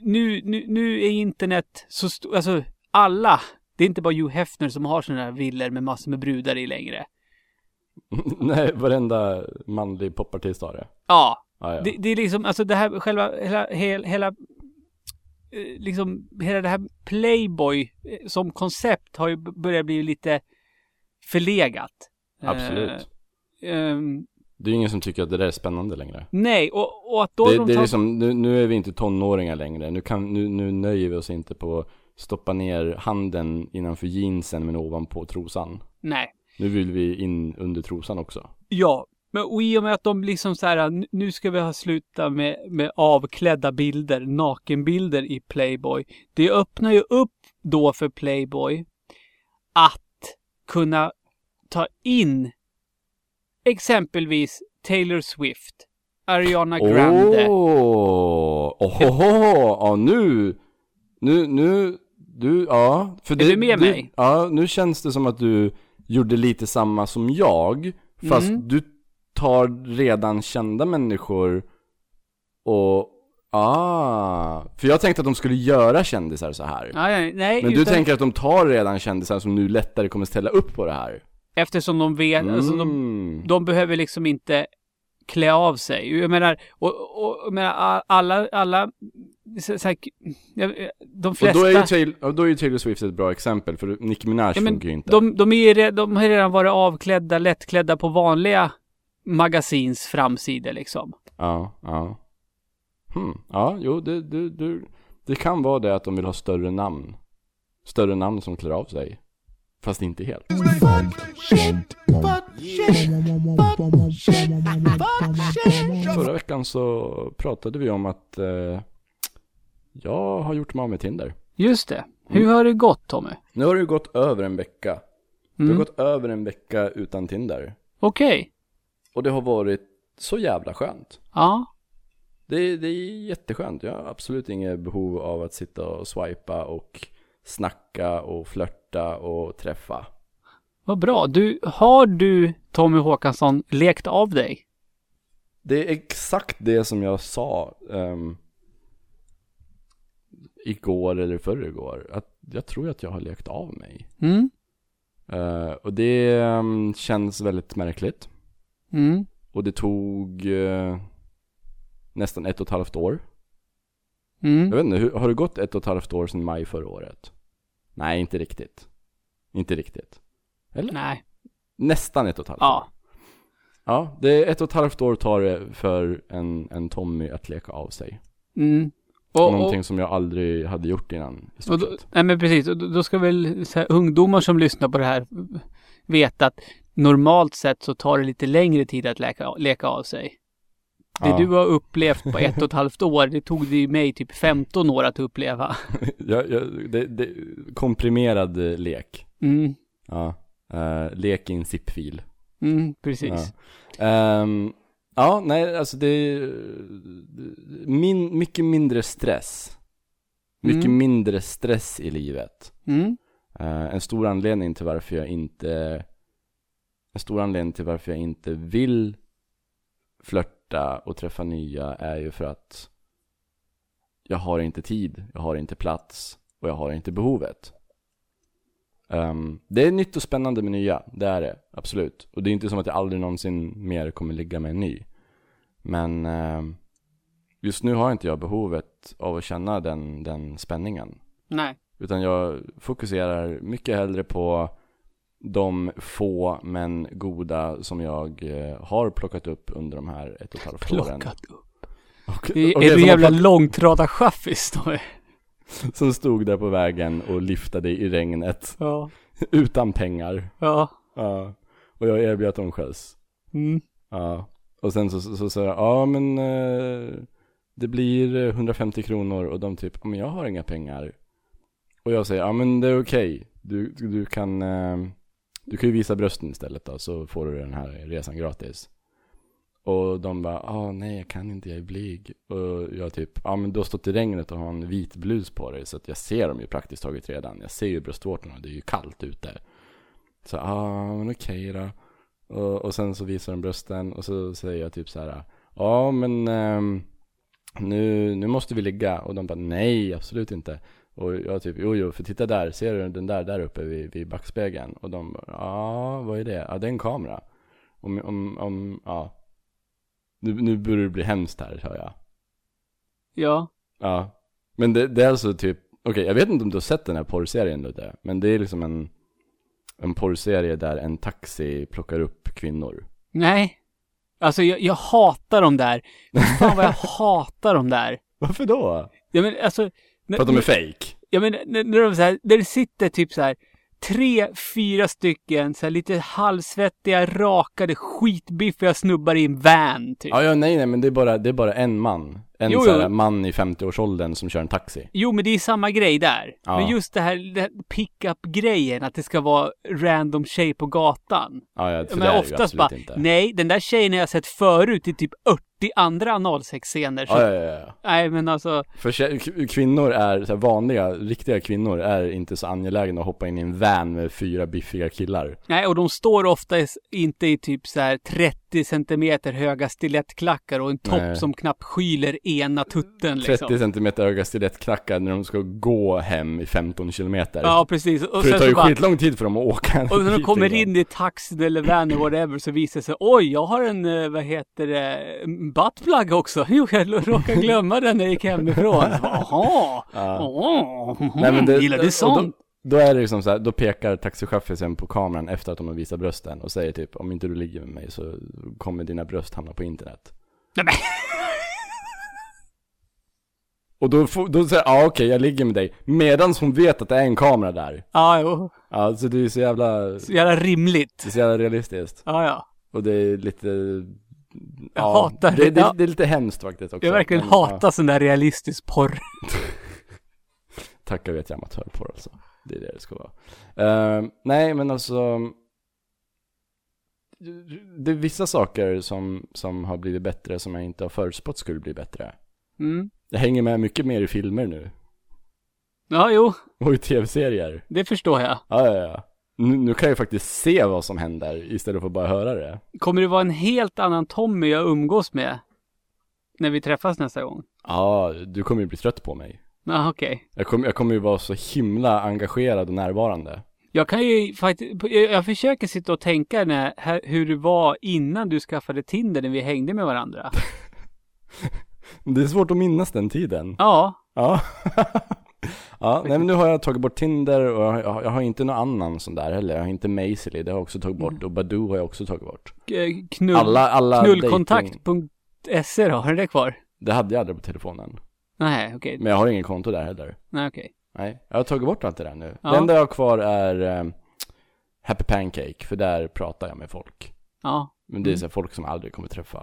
Speaker 2: nu, nu, nu är internet så stort, alltså alla, det är inte bara Hugh Hefner som har sådana här villor med massor med brudar i längre.
Speaker 3: Nej, varenda manlig popartist har det.
Speaker 2: Ja,
Speaker 3: Ja, ja.
Speaker 2: det, det är liksom, alltså det här själva, hela, hela, hela eh, liksom, hela det här Playboy eh, som koncept har ju börjat bli lite förlegat.
Speaker 3: Absolut.
Speaker 2: Eh, ehm,
Speaker 3: Det är ju ingen som tycker att det där är spännande längre.
Speaker 2: nej, och, och att då
Speaker 3: Det,
Speaker 2: de
Speaker 3: det är liksom, nu, nu är vi inte tonåringar längre. Nu, kan, nu, nu nöjer vi oss inte på stoppa ner handen innanför jeansen men ovanpå trosan.
Speaker 2: Nej.
Speaker 3: Nu vill vi in under trosan också.
Speaker 2: Ja, men och i och med att de liksom så här, nu ska vi ha slutat med, med avklädda bilder, nakenbilder i Playboy. Det öppnar ju upp då för Playboy att kunna ta in exempelvis Taylor Swift, Ariana Grande.
Speaker 3: Åh! Ohoho! Ja, nu... Nu, nu... Du, ja. För
Speaker 2: du med
Speaker 3: du,
Speaker 2: mig?
Speaker 3: Ja, nu känns det som att du gjorde lite samma som jag. Fast
Speaker 2: Mm.
Speaker 3: du tar redan kända människor och... Ah. För jag tänkte att de skulle göra kändisar så här.
Speaker 2: Ja, nej,
Speaker 3: Men du
Speaker 2: utan
Speaker 3: tänker att de tar redan kändisar som nu lättare kommer ställa upp på det här?
Speaker 2: eftersom de vet, alltså de,
Speaker 3: Mm.
Speaker 2: de behöver liksom inte klä av sig. Jag menar, och, och, jag menar alla, alla, så, så här, jag- de
Speaker 3: Och
Speaker 2: flesta.
Speaker 3: då är, ju Taylor, och då är ju Taylor Swift ett bra exempel, för Nicki Minaj
Speaker 2: Ja,
Speaker 3: funkar ju inte.
Speaker 2: De, de, är de har ju redan varit avklädda, lättklädda på vanliga magasins framsidor liksom.
Speaker 3: Ja, ja. Hmm. Ja, jo, det, det, det, det kan vara det att de vill ha större namn. Större namn som klär av sig. Fast inte helt. Förra veckan så pratade vi om att eh, jag har gjort mig av med Tinder.
Speaker 2: Just det. Hur har det gått Tommy?
Speaker 3: Nu har det gått över en vecka. Det har
Speaker 2: Mm.
Speaker 3: gått över en vecka utan Tinder.
Speaker 2: Okej.
Speaker 3: Och det har varit så jävla skönt.
Speaker 2: Ja.
Speaker 3: Det, det är jätteskönt. Jag har absolut inget behov av att sitta och swipa och snacka och flörta och träffa.
Speaker 2: Vad bra. Du, har du, Tommy Håkansson, lekt av dig?
Speaker 3: Det är exakt det som jag sa ehm, igår eller förrgår. Att jag tror att jag har lekt av mig.
Speaker 2: Mm.
Speaker 3: Eh, och det ehm, känns väldigt märkligt.
Speaker 2: Mm.
Speaker 3: Och det tog eh, nästan ett och ett halvt år.
Speaker 2: Mm.
Speaker 3: Jag vet inte, hur, har det gått ett och ett halvt år sedan maj förra året? Nej, inte riktigt. Inte riktigt. Eller?
Speaker 2: Nej.
Speaker 3: Nästan ett och ett halvt år.
Speaker 2: Ja.
Speaker 3: Ja, det är ett och ett halvt år tar det för en, en Tommy att leka av sig.
Speaker 2: Mm. Och, och,
Speaker 3: Någonting som jag aldrig hade gjort innan i
Speaker 2: och då, nej men precis, och då, då ska väl här, ungdomar som lyssnar på det här veta att normalt sett så tar det lite längre tid att leka, leka av sig. Det
Speaker 3: Ja.
Speaker 2: du har upplevt på ett och ett halvt år, det tog det ju mig typ 15 år att uppleva.
Speaker 3: jag, jag, det, det, komprimerad eh, lek.
Speaker 2: Mm,
Speaker 3: Ja. Eh, lek i en zip-fil.
Speaker 2: mm, precis.
Speaker 3: Ja. Ehm, ja, nej, alltså det är min, mycket mindre stress. Mycket
Speaker 2: Mm.
Speaker 3: mindre stress i livet.
Speaker 2: Mm,
Speaker 3: Eh, en stor anledning till varför jag inte En stor anledning till varför jag inte vill flörta och träffa nya är ju för att jag har inte tid, jag har inte plats och jag har inte behovet. Ehm, det är nytt och spännande med nya, det är det, absolut. Och det är inte som att jag aldrig någonsin mer kommer ligga med en ny. Men ehm, just nu har inte jag behovet av att känna den, den spänningen.
Speaker 2: nej.
Speaker 3: Utan jag fokuserar mycket hellre på de få men goda som jag eh, har plockat upp under de här ett och ett halvt åren.
Speaker 2: Plockat upp.
Speaker 3: Och,
Speaker 2: Är,
Speaker 3: och
Speaker 2: är
Speaker 3: det
Speaker 2: du jävla långtradarchaffis då?
Speaker 3: som stod där på vägen och lyftade i regnet
Speaker 2: Ja.
Speaker 3: utan pengar.
Speaker 2: Ja.
Speaker 3: Ja. Och jag erbjöd dem skjuts.
Speaker 2: Mm.
Speaker 3: Ja. Och sen så så så sa jag, ja men eh, det blir eh, 150 kronor och de typ, men jag har inga pengar. Och jag säger, ja men det är okej. Du, du kan eh, du kan ju visa brösten istället då, så får du den här resan gratis. Och de bara, ah nej jag kan inte, jag är blyg. Och jag typ, ja men du har stått i regnet och har en vit blus på dig så att jag ser dem ju praktiskt taget redan. Jag ser ju bröstvårtorna, det är ju kallt ute. Så, ah men okej då. Och, och sen så visar de brösten och så säger jag typ så här, ja men ehm, nu, nu måste vi ligga. Och de bara, nej absolut inte. Och jag typ, jo jo, för titta där, ser du den där där uppe vid, vid backspegeln? Och de bara, ja vad är det? Ja det är en kamera. Om, om, om ja. Nu, nu börjar det bli hemskt här, hör jag.
Speaker 2: Ja.
Speaker 3: Ja. Men det, det är alltså typ, okej jag vet inte om du har sett den här porrserien Ludde, men det är liksom en, en porrserie där en taxi plockar upp kvinnor.
Speaker 2: Nej. Alltså jag, jag hatar de där. Fan vad jag hatar de där.
Speaker 3: Varför då?
Speaker 2: Ja men alltså. när-
Speaker 3: För att de är fake?
Speaker 2: Ja men när, när de så här, där det sitter typ så här tre, fyra stycken så lite halvsvettiga, rakade, skitbiffiga snubbar i en van typ.
Speaker 3: Ja, ja, nej, nej, men det är bara, det är bara en man. En
Speaker 2: Jo,
Speaker 3: så här, man i 50-årsåldern som kör en taxi.
Speaker 2: Jo, men det är samma grej där.
Speaker 3: Ja.
Speaker 2: Men just det här, det här pick-up-grejen, att det ska vara random tjej på gatan.
Speaker 3: Ja, ja, för
Speaker 2: men
Speaker 3: det är ju
Speaker 2: oftast
Speaker 3: absolut
Speaker 2: bara,
Speaker 3: inte.
Speaker 2: nej, den där tjejen har jag sett förut i typ 80 andra analsexscener. Så,
Speaker 3: Ja, ja, ja, ja.
Speaker 2: Nej, men alltså,
Speaker 3: För kvinnor är, så här, vanliga, riktiga kvinnor är inte så angelägna att hoppa in i en van med fyra biffiga killar.
Speaker 2: nej, och de står ofta inte i typ så här 30 centimeter höga stilettklackar och en topp
Speaker 3: Nej.
Speaker 2: som knappt skyler ena tutten
Speaker 3: 30
Speaker 2: liksom.
Speaker 3: centimeter höga stilettknackar när de ska gå hem i 15 kilometer.
Speaker 2: Ja, precis. Och
Speaker 3: för det tar ju
Speaker 2: bara,
Speaker 3: skitlång tid för dem att åka.
Speaker 2: Och när de kommer
Speaker 3: igen.
Speaker 2: in i taxin eller van whatever så visar det sig Oj, jag har en, eh, vad heter det, buttplug också. Jo, jag råkade glömma den när jag gick hemifrån. Jaha,
Speaker 3: Ja. Nej, men det,
Speaker 2: gillar du sånt?
Speaker 3: Då, är det liksom så här, då pekar taxichauffören på kameran efter att de har visat brösten och säger typ om inte du ligger med mig så kommer dina bröst hamna på internet.
Speaker 2: Nej,
Speaker 3: Och då, får, då säger ja ah, okej jag ligger med dig, medans hon vet att det är en kamera där.
Speaker 2: ja, jo,
Speaker 3: Ja, så det är så jävla,
Speaker 2: så jävla rimligt.
Speaker 3: det är så jävla realistiskt.
Speaker 2: Ja, ja.
Speaker 3: Och det är lite,
Speaker 2: Jag hatar
Speaker 3: det.
Speaker 2: det.
Speaker 3: Det,
Speaker 2: Ja.
Speaker 3: det är lite hemskt faktiskt också.
Speaker 2: Jag verkligen
Speaker 3: Men,
Speaker 2: hatar sån där realistisk porr.
Speaker 3: Ja, tackar vet jag amatörporr alltså. Det är det det ska vara. Eh, nej men alltså, det är vissa saker som, som har blivit bättre som jag inte har förutspått skulle bli bättre.
Speaker 2: Mm.
Speaker 3: Jag hänger med mycket mer i filmer nu.
Speaker 2: Ja, jo,
Speaker 3: Och i tv-serier.
Speaker 2: det förstår jag.
Speaker 3: Ja, ja, ja. Nu, nu kan jag faktiskt se vad som händer istället för att bara höra det.
Speaker 2: Kommer det vara en helt annan Tommy jag umgås med? När vi träffas nästa gång?
Speaker 3: Ja, du kommer ju bli trött på mig.
Speaker 2: Ja, okej.
Speaker 3: Jag kommer, jag kommer ju vara så himla engagerad och närvarande.
Speaker 2: Jag kan ju faktiskt, jag försöker sitta och tänka när, här- hur det var innan du skaffade Tinder när vi hängde med varandra.
Speaker 3: Det är svårt att minnas den tiden.
Speaker 2: Ja,
Speaker 3: Ja. ja, nej men nu har jag tagit bort Tinder och jag, jag, jag har inte någon annan sån där heller. Jag har inte Mazily, det har jag också tagit bort. Och Badoo har jag också tagit bort.
Speaker 2: k- knull,
Speaker 3: Alla, alla
Speaker 2: knullkontakt.se då, har du det kvar?
Speaker 3: Det hade jag aldrig på telefonen.
Speaker 2: Nej, okej.
Speaker 3: Men jag har ingen konto där heller.
Speaker 2: Nej, okej.
Speaker 3: Nej, jag har tagit bort allt det där nu.
Speaker 2: Ja.
Speaker 3: Det enda jag har kvar är eh, Happy Pancake, för där pratar jag med folk.
Speaker 2: Ja.
Speaker 3: Men det är
Speaker 2: Mm.
Speaker 3: så här folk som jag aldrig kommer träffa.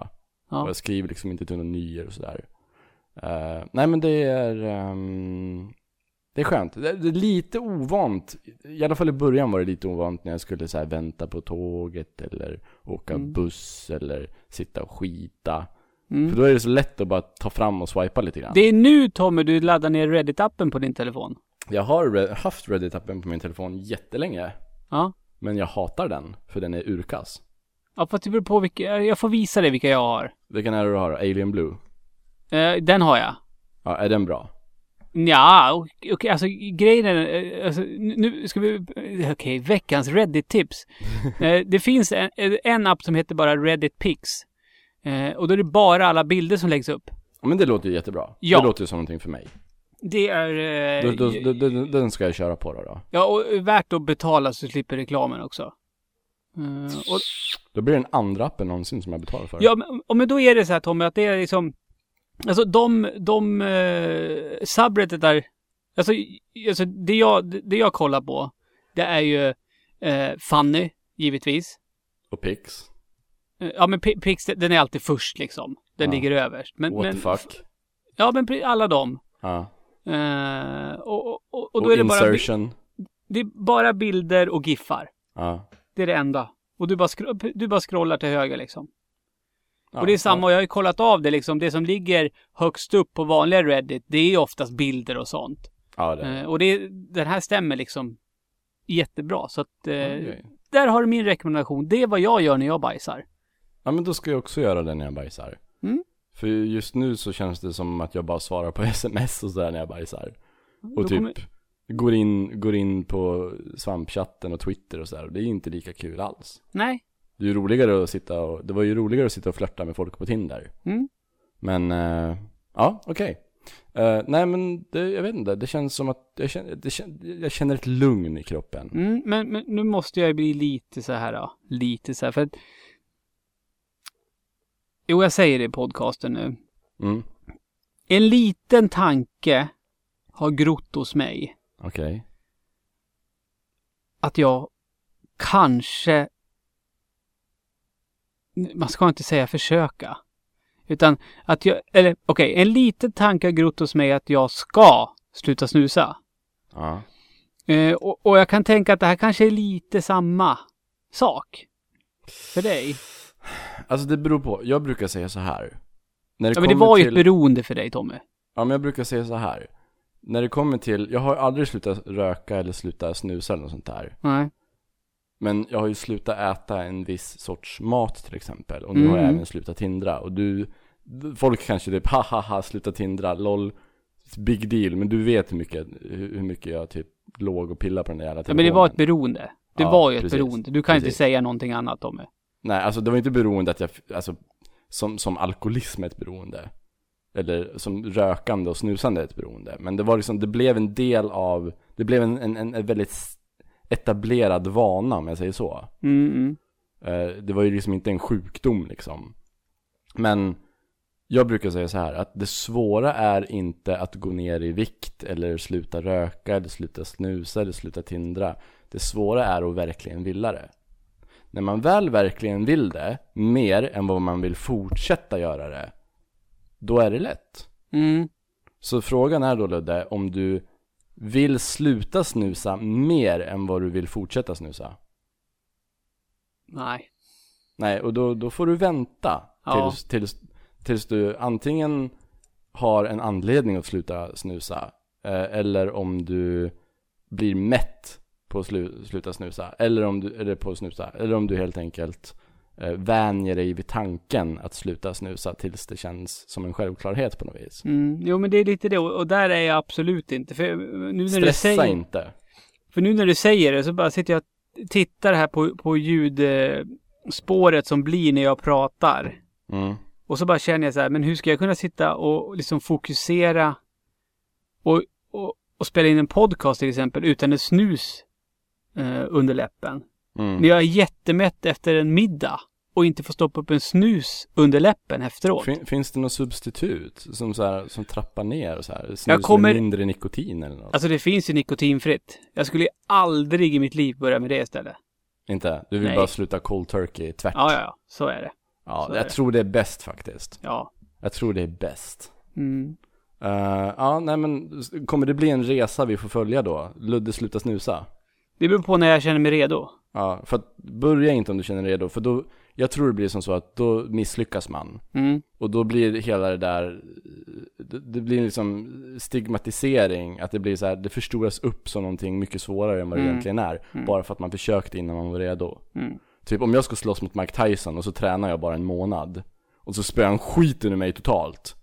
Speaker 3: Och
Speaker 2: Ja.
Speaker 3: jag skriver liksom inte till några nyer och sådär. Eh, nej men det är, ehm, det är skönt. Det, det är lite ovant, i alla fall i början var det lite ovant när jag skulle så här vänta på tåget eller åka
Speaker 2: Mm.
Speaker 3: buss eller sitta och skita. För
Speaker 2: Mm.
Speaker 3: då är det så lätt att bara ta fram och swipa lite grann.
Speaker 2: Det är nu Tommy du laddar ner Reddit-appen på din telefon.
Speaker 3: Jag har re- haft Reddit-appen på min telefon jättelänge.
Speaker 2: Ja.
Speaker 3: Men jag hatar den, för den är urkass.
Speaker 2: Ja, fast det beror på vilka, jag får visa dig vilka jag har.
Speaker 3: Vilken är det du har? Alien Blue?
Speaker 2: Eh, den har jag.
Speaker 3: Ja, är den bra?
Speaker 2: Ja, okej, okay, alltså grejen är, eh, alltså, nu ska vi, eh, okej, veckans Reddit-tips. eh, det finns en, en app som heter bara Reddit Pics. Eh, och då är det bara alla bilder som läggs upp.
Speaker 3: Ja, men det låter ju jättebra.
Speaker 2: Ja.
Speaker 3: Det låter ju som någonting för mig.
Speaker 2: Det är... Eh,
Speaker 3: Då, då, då, den ska jag köra på då. då.
Speaker 2: Ja, och värt att betala så slipper reklamen också. Eh, och,
Speaker 3: Då blir det den andra appen någonsin som jag betalar för.
Speaker 2: ja, men, och men då är det så här Tommy, att det är liksom... Alltså de, de uh, subredditar... Alltså, alltså det, jag, det jag kollar på, det är ju eh, Funny, givetvis.
Speaker 3: Och Pix.
Speaker 2: Eh, Ja men Pi- Pix, den är alltid först liksom. Den
Speaker 3: Ja.
Speaker 2: ligger överst. Men,
Speaker 3: What
Speaker 2: men,
Speaker 3: the fuck.
Speaker 2: Ja men alla de.
Speaker 3: Ja.
Speaker 2: Eh, och, och, och, och då är det bara,
Speaker 3: insertion.
Speaker 2: det är bara bilder och giffar.
Speaker 3: Ja.
Speaker 2: Det är det enda. Och du bara, du bara scrollar till höger liksom.
Speaker 3: ja.
Speaker 2: och det är samma, och jag har ju kollat av det liksom. Det som ligger högst upp på vanliga Reddit, det är oftast bilder och sånt.
Speaker 3: Ja, det är
Speaker 2: Eh, och det, den här stämmer liksom jättebra. Så att, eh,
Speaker 3: Okej.
Speaker 2: där har du min rekommendation. Det är vad jag gör när jag bajsar.
Speaker 3: Ja, men då ska jag också göra det när jag bajsar.
Speaker 2: Mm.
Speaker 3: För just nu så känns det som att jag bara svarar på sms och sådär när jag bajsar. Och
Speaker 2: Då
Speaker 3: typ
Speaker 2: kommer-
Speaker 3: går, in, går in på svampchatten och Twitter och sådär. Och det är inte lika kul alls.
Speaker 2: Nej.
Speaker 3: Det är ju roligare att sitta och, det var ju roligare att sitta och flörta med folk på Tinder.
Speaker 2: Mm.
Speaker 3: Men, eh, ja, okej. Eh, nej men, det, jag vet inte, det känns som att, jag känner, det jag känner ett lugn i kroppen.
Speaker 2: Mm, men, men nu måste jag bli lite så här, ja, lite så här, för att... Jo, jag säger det i podcasten nu.
Speaker 3: Mm,
Speaker 2: En liten tanke har grott hos mig.
Speaker 3: okej.
Speaker 2: att jag kanske... Man ska inte säga försöka. Utan att jag, eller okej, en liten tanke har grott hos mig att jag ska sluta snusa.
Speaker 3: Ja.
Speaker 2: Eh, och, och jag kan tänka att det här kanske är lite samma sak. För dig.
Speaker 3: Alltså det beror på, jag brukar säga så här. När
Speaker 2: Ja men det var ju
Speaker 3: till-
Speaker 2: ett beroende för dig Tommy.
Speaker 3: Ja men jag brukar säga så här. När det kommer till, jag har aldrig slutat röka eller slutat snusa eller något sånt där.
Speaker 2: Nej.
Speaker 3: Men jag har ju slutat äta en viss sorts mat till exempel. Och nu har jag
Speaker 2: Mm.
Speaker 3: även slutat tindra. Och du, folk kanske typ ha ha ha sluta tindra, lol. Big deal. Men du vet hur mycket, hur mycket jag typ låg och pillade på den där jävla
Speaker 2: Ja,
Speaker 3: telefonen.
Speaker 2: men det var ett beroende. Det
Speaker 3: Ja,
Speaker 2: var ju ett
Speaker 3: precis.
Speaker 2: beroende. Du kan inte
Speaker 3: Precis.
Speaker 2: säga någonting annat Tommy.
Speaker 3: Nej, alltså det var inte beroende att jag, alltså som, som alkoholism är ett beroende. Eller som rökande och snusande är ett beroende. Men det var liksom, det blev en del av, det blev en, en, en, väldigt etablerad vana om jag säger så.
Speaker 2: Mm, mm.
Speaker 3: Eh, det var ju liksom inte en sjukdom liksom. Men jag brukar säga så här att det svåra är inte att gå ner i vikt eller sluta röka eller sluta snusa eller sluta tindra. Det svåra är att verkligen vilja det. När man väl verkligen vill det, mer än vad man vill fortsätta göra det, då är det lätt.
Speaker 2: Mm.
Speaker 3: Så frågan är då Ludde, om du vill sluta snusa mer än vad du vill fortsätta snusa?
Speaker 2: Nej.
Speaker 3: Nej, och då, då får du vänta
Speaker 2: Ja.
Speaker 3: tills, tills, tills du antingen har en anledning att sluta snusa eh, eller om du blir mätt på att slu, sluta snusa eller om du, eller på att snusa eller om du helt enkelt eh, vänjer dig vid tanken att sluta snusa tills det känns som en självklarhet på något vis.
Speaker 2: Mm. Jo men det är lite det och där är jag absolut inte. För nu när du
Speaker 3: Stressa
Speaker 2: säger...
Speaker 3: inte.
Speaker 2: För nu när du säger det så bara sitter jag och tittar här på, på ljudspåret som blir när jag pratar.
Speaker 3: Mm.
Speaker 2: Och så bara känner jag så här, men hur ska jag kunna sitta och liksom fokusera och, och, och spela in en podcast till exempel utan en snus eh, under läppen?
Speaker 3: Mm.
Speaker 2: När jag är jättemätt efter en middag och inte får stoppa upp en snus under läppen efteråt.
Speaker 3: Fin, finns det något substitut som, så här, som trappar ner och så här? Snus
Speaker 2: Jag kommer-
Speaker 3: med mindre nikotin eller något?
Speaker 2: Alltså det finns ju nikotinfritt. Jag skulle ju aldrig i mitt liv börja med det istället.
Speaker 3: Inte? Du vill
Speaker 2: Nej.
Speaker 3: bara sluta cold turkey tvärt?
Speaker 2: Ja, ja, ja. Så är det.
Speaker 3: Ja,
Speaker 2: Så
Speaker 3: jag
Speaker 2: det.
Speaker 3: tror det är bäst faktiskt.
Speaker 2: Ja.
Speaker 3: Jag tror det är bäst.
Speaker 2: Mm.
Speaker 3: Eh, ja, nej men kommer det bli en resa vi får följa då? Ludde sluta snusa?
Speaker 2: Det beror på när jag känner mig redo.
Speaker 3: Ja, för att börja inte om du känner dig redo, för då, jag tror det blir som så att då misslyckas man.
Speaker 2: Mm.
Speaker 3: Och då blir hela det där, det, det blir liksom stigmatisering, att det blir så här, det förstoras upp som någonting mycket svårare än vad det
Speaker 2: Mm.
Speaker 3: egentligen är.
Speaker 2: Mm.
Speaker 3: Bara för att man försökte innan man var redo.
Speaker 2: Mm.
Speaker 3: Typ om jag ska slåss mot Mike Tyson och så tränar jag bara en månad Och så spöar han skiten ur mig totalt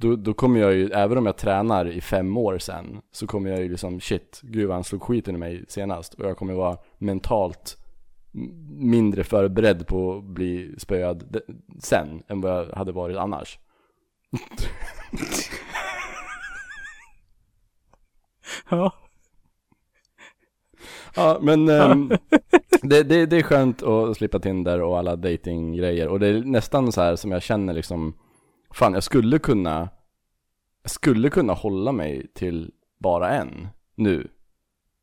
Speaker 3: då, då kommer jag ju, även om jag tränar i fem år sen Så kommer jag ju liksom, shit, gud vad han slog skiten ur mig senast. Och jag kommer vara mentalt mindre förberedd på att bli spöad sen än vad jag hade varit annars.
Speaker 2: Ja.
Speaker 3: Ja men ehm, det, det, det är skönt att slippa Tinder och alla datinggrejer. Och det är nästan så här som jag känner liksom Fan jag skulle kunna Jag skulle kunna hålla mig till bara en nu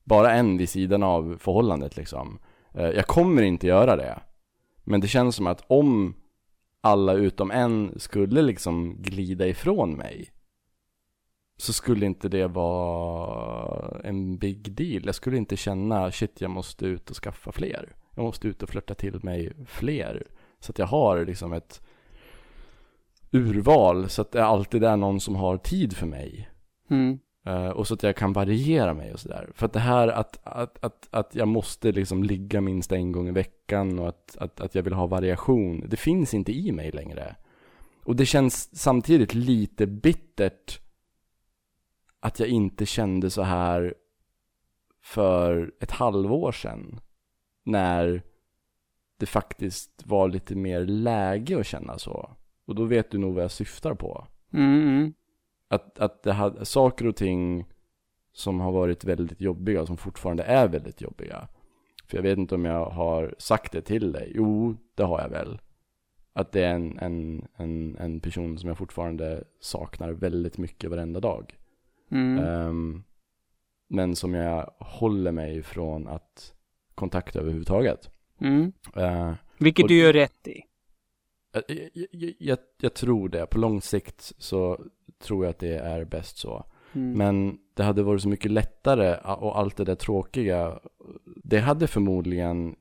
Speaker 3: Bara en vid sidan av förhållandet liksom eh, Jag kommer inte göra det Men det känns som att om alla utom en skulle liksom glida ifrån mig så skulle inte det vara en big deal. Jag skulle inte känna shit jag måste ut och skaffa fler. Jag måste ut och flörta till mig fler. Så att jag har liksom ett urval så att det alltid är någon som har tid för mig.
Speaker 2: Mm.
Speaker 3: Eh, och så att jag kan variera mig och sådär. För att det här att, att, att, att jag måste liksom ligga minst en gång i veckan och att, att, att jag vill ha variation. Det finns inte i mig längre. Och det känns samtidigt lite bittert att jag inte kände så här för ett halvår sedan. När det faktiskt var lite mer läge att känna så. Och då vet du nog vad jag syftar på.
Speaker 2: Mm.
Speaker 3: Att, att det hade, saker och ting som har varit väldigt jobbiga, som fortfarande är väldigt jobbiga. För jag vet inte om jag har sagt det till dig. Jo, det har jag väl. Att det är en, en, en, en person som jag fortfarande saknar väldigt mycket varenda dag.
Speaker 2: Mm.
Speaker 3: Ehm, men som jag håller mig från att kontakt överhuvudtaget.
Speaker 2: Mm.
Speaker 3: Eh,
Speaker 2: Vilket
Speaker 3: Och-
Speaker 2: du gör rätt i.
Speaker 3: jag, jag, jag, jag tror det. På lång sikt så tror jag att det är bäst så.
Speaker 2: Mm.
Speaker 3: Men det hade varit så mycket lättare och allt det där tråkiga, det hade förmodligen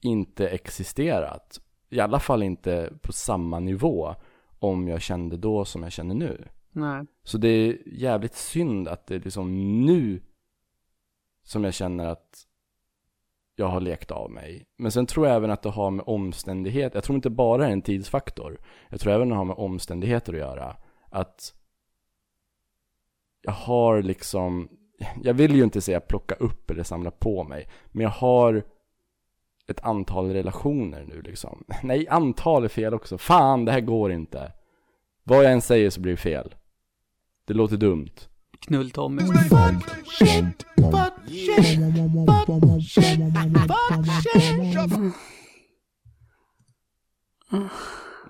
Speaker 3: inte existerat. I alla fall inte på samma nivå om jag kände då som jag känner nu.
Speaker 2: Nej.
Speaker 3: Så det är jävligt synd att det är liksom nu som jag känner att jag har lekt av mig. Men sen tror jag även att det har med omständigheter, jag tror inte bara det är en tidsfaktor. Jag tror även det har med omständigheter att göra. Att jag har liksom, jag vill ju inte säga plocka upp eller samla på mig, men jag har ett antal relationer nu liksom. Nej, antal är fel också. Fan, det här går inte. Vad jag än säger så blir det fel. Det låter dumt.
Speaker 2: Knull-Tommy.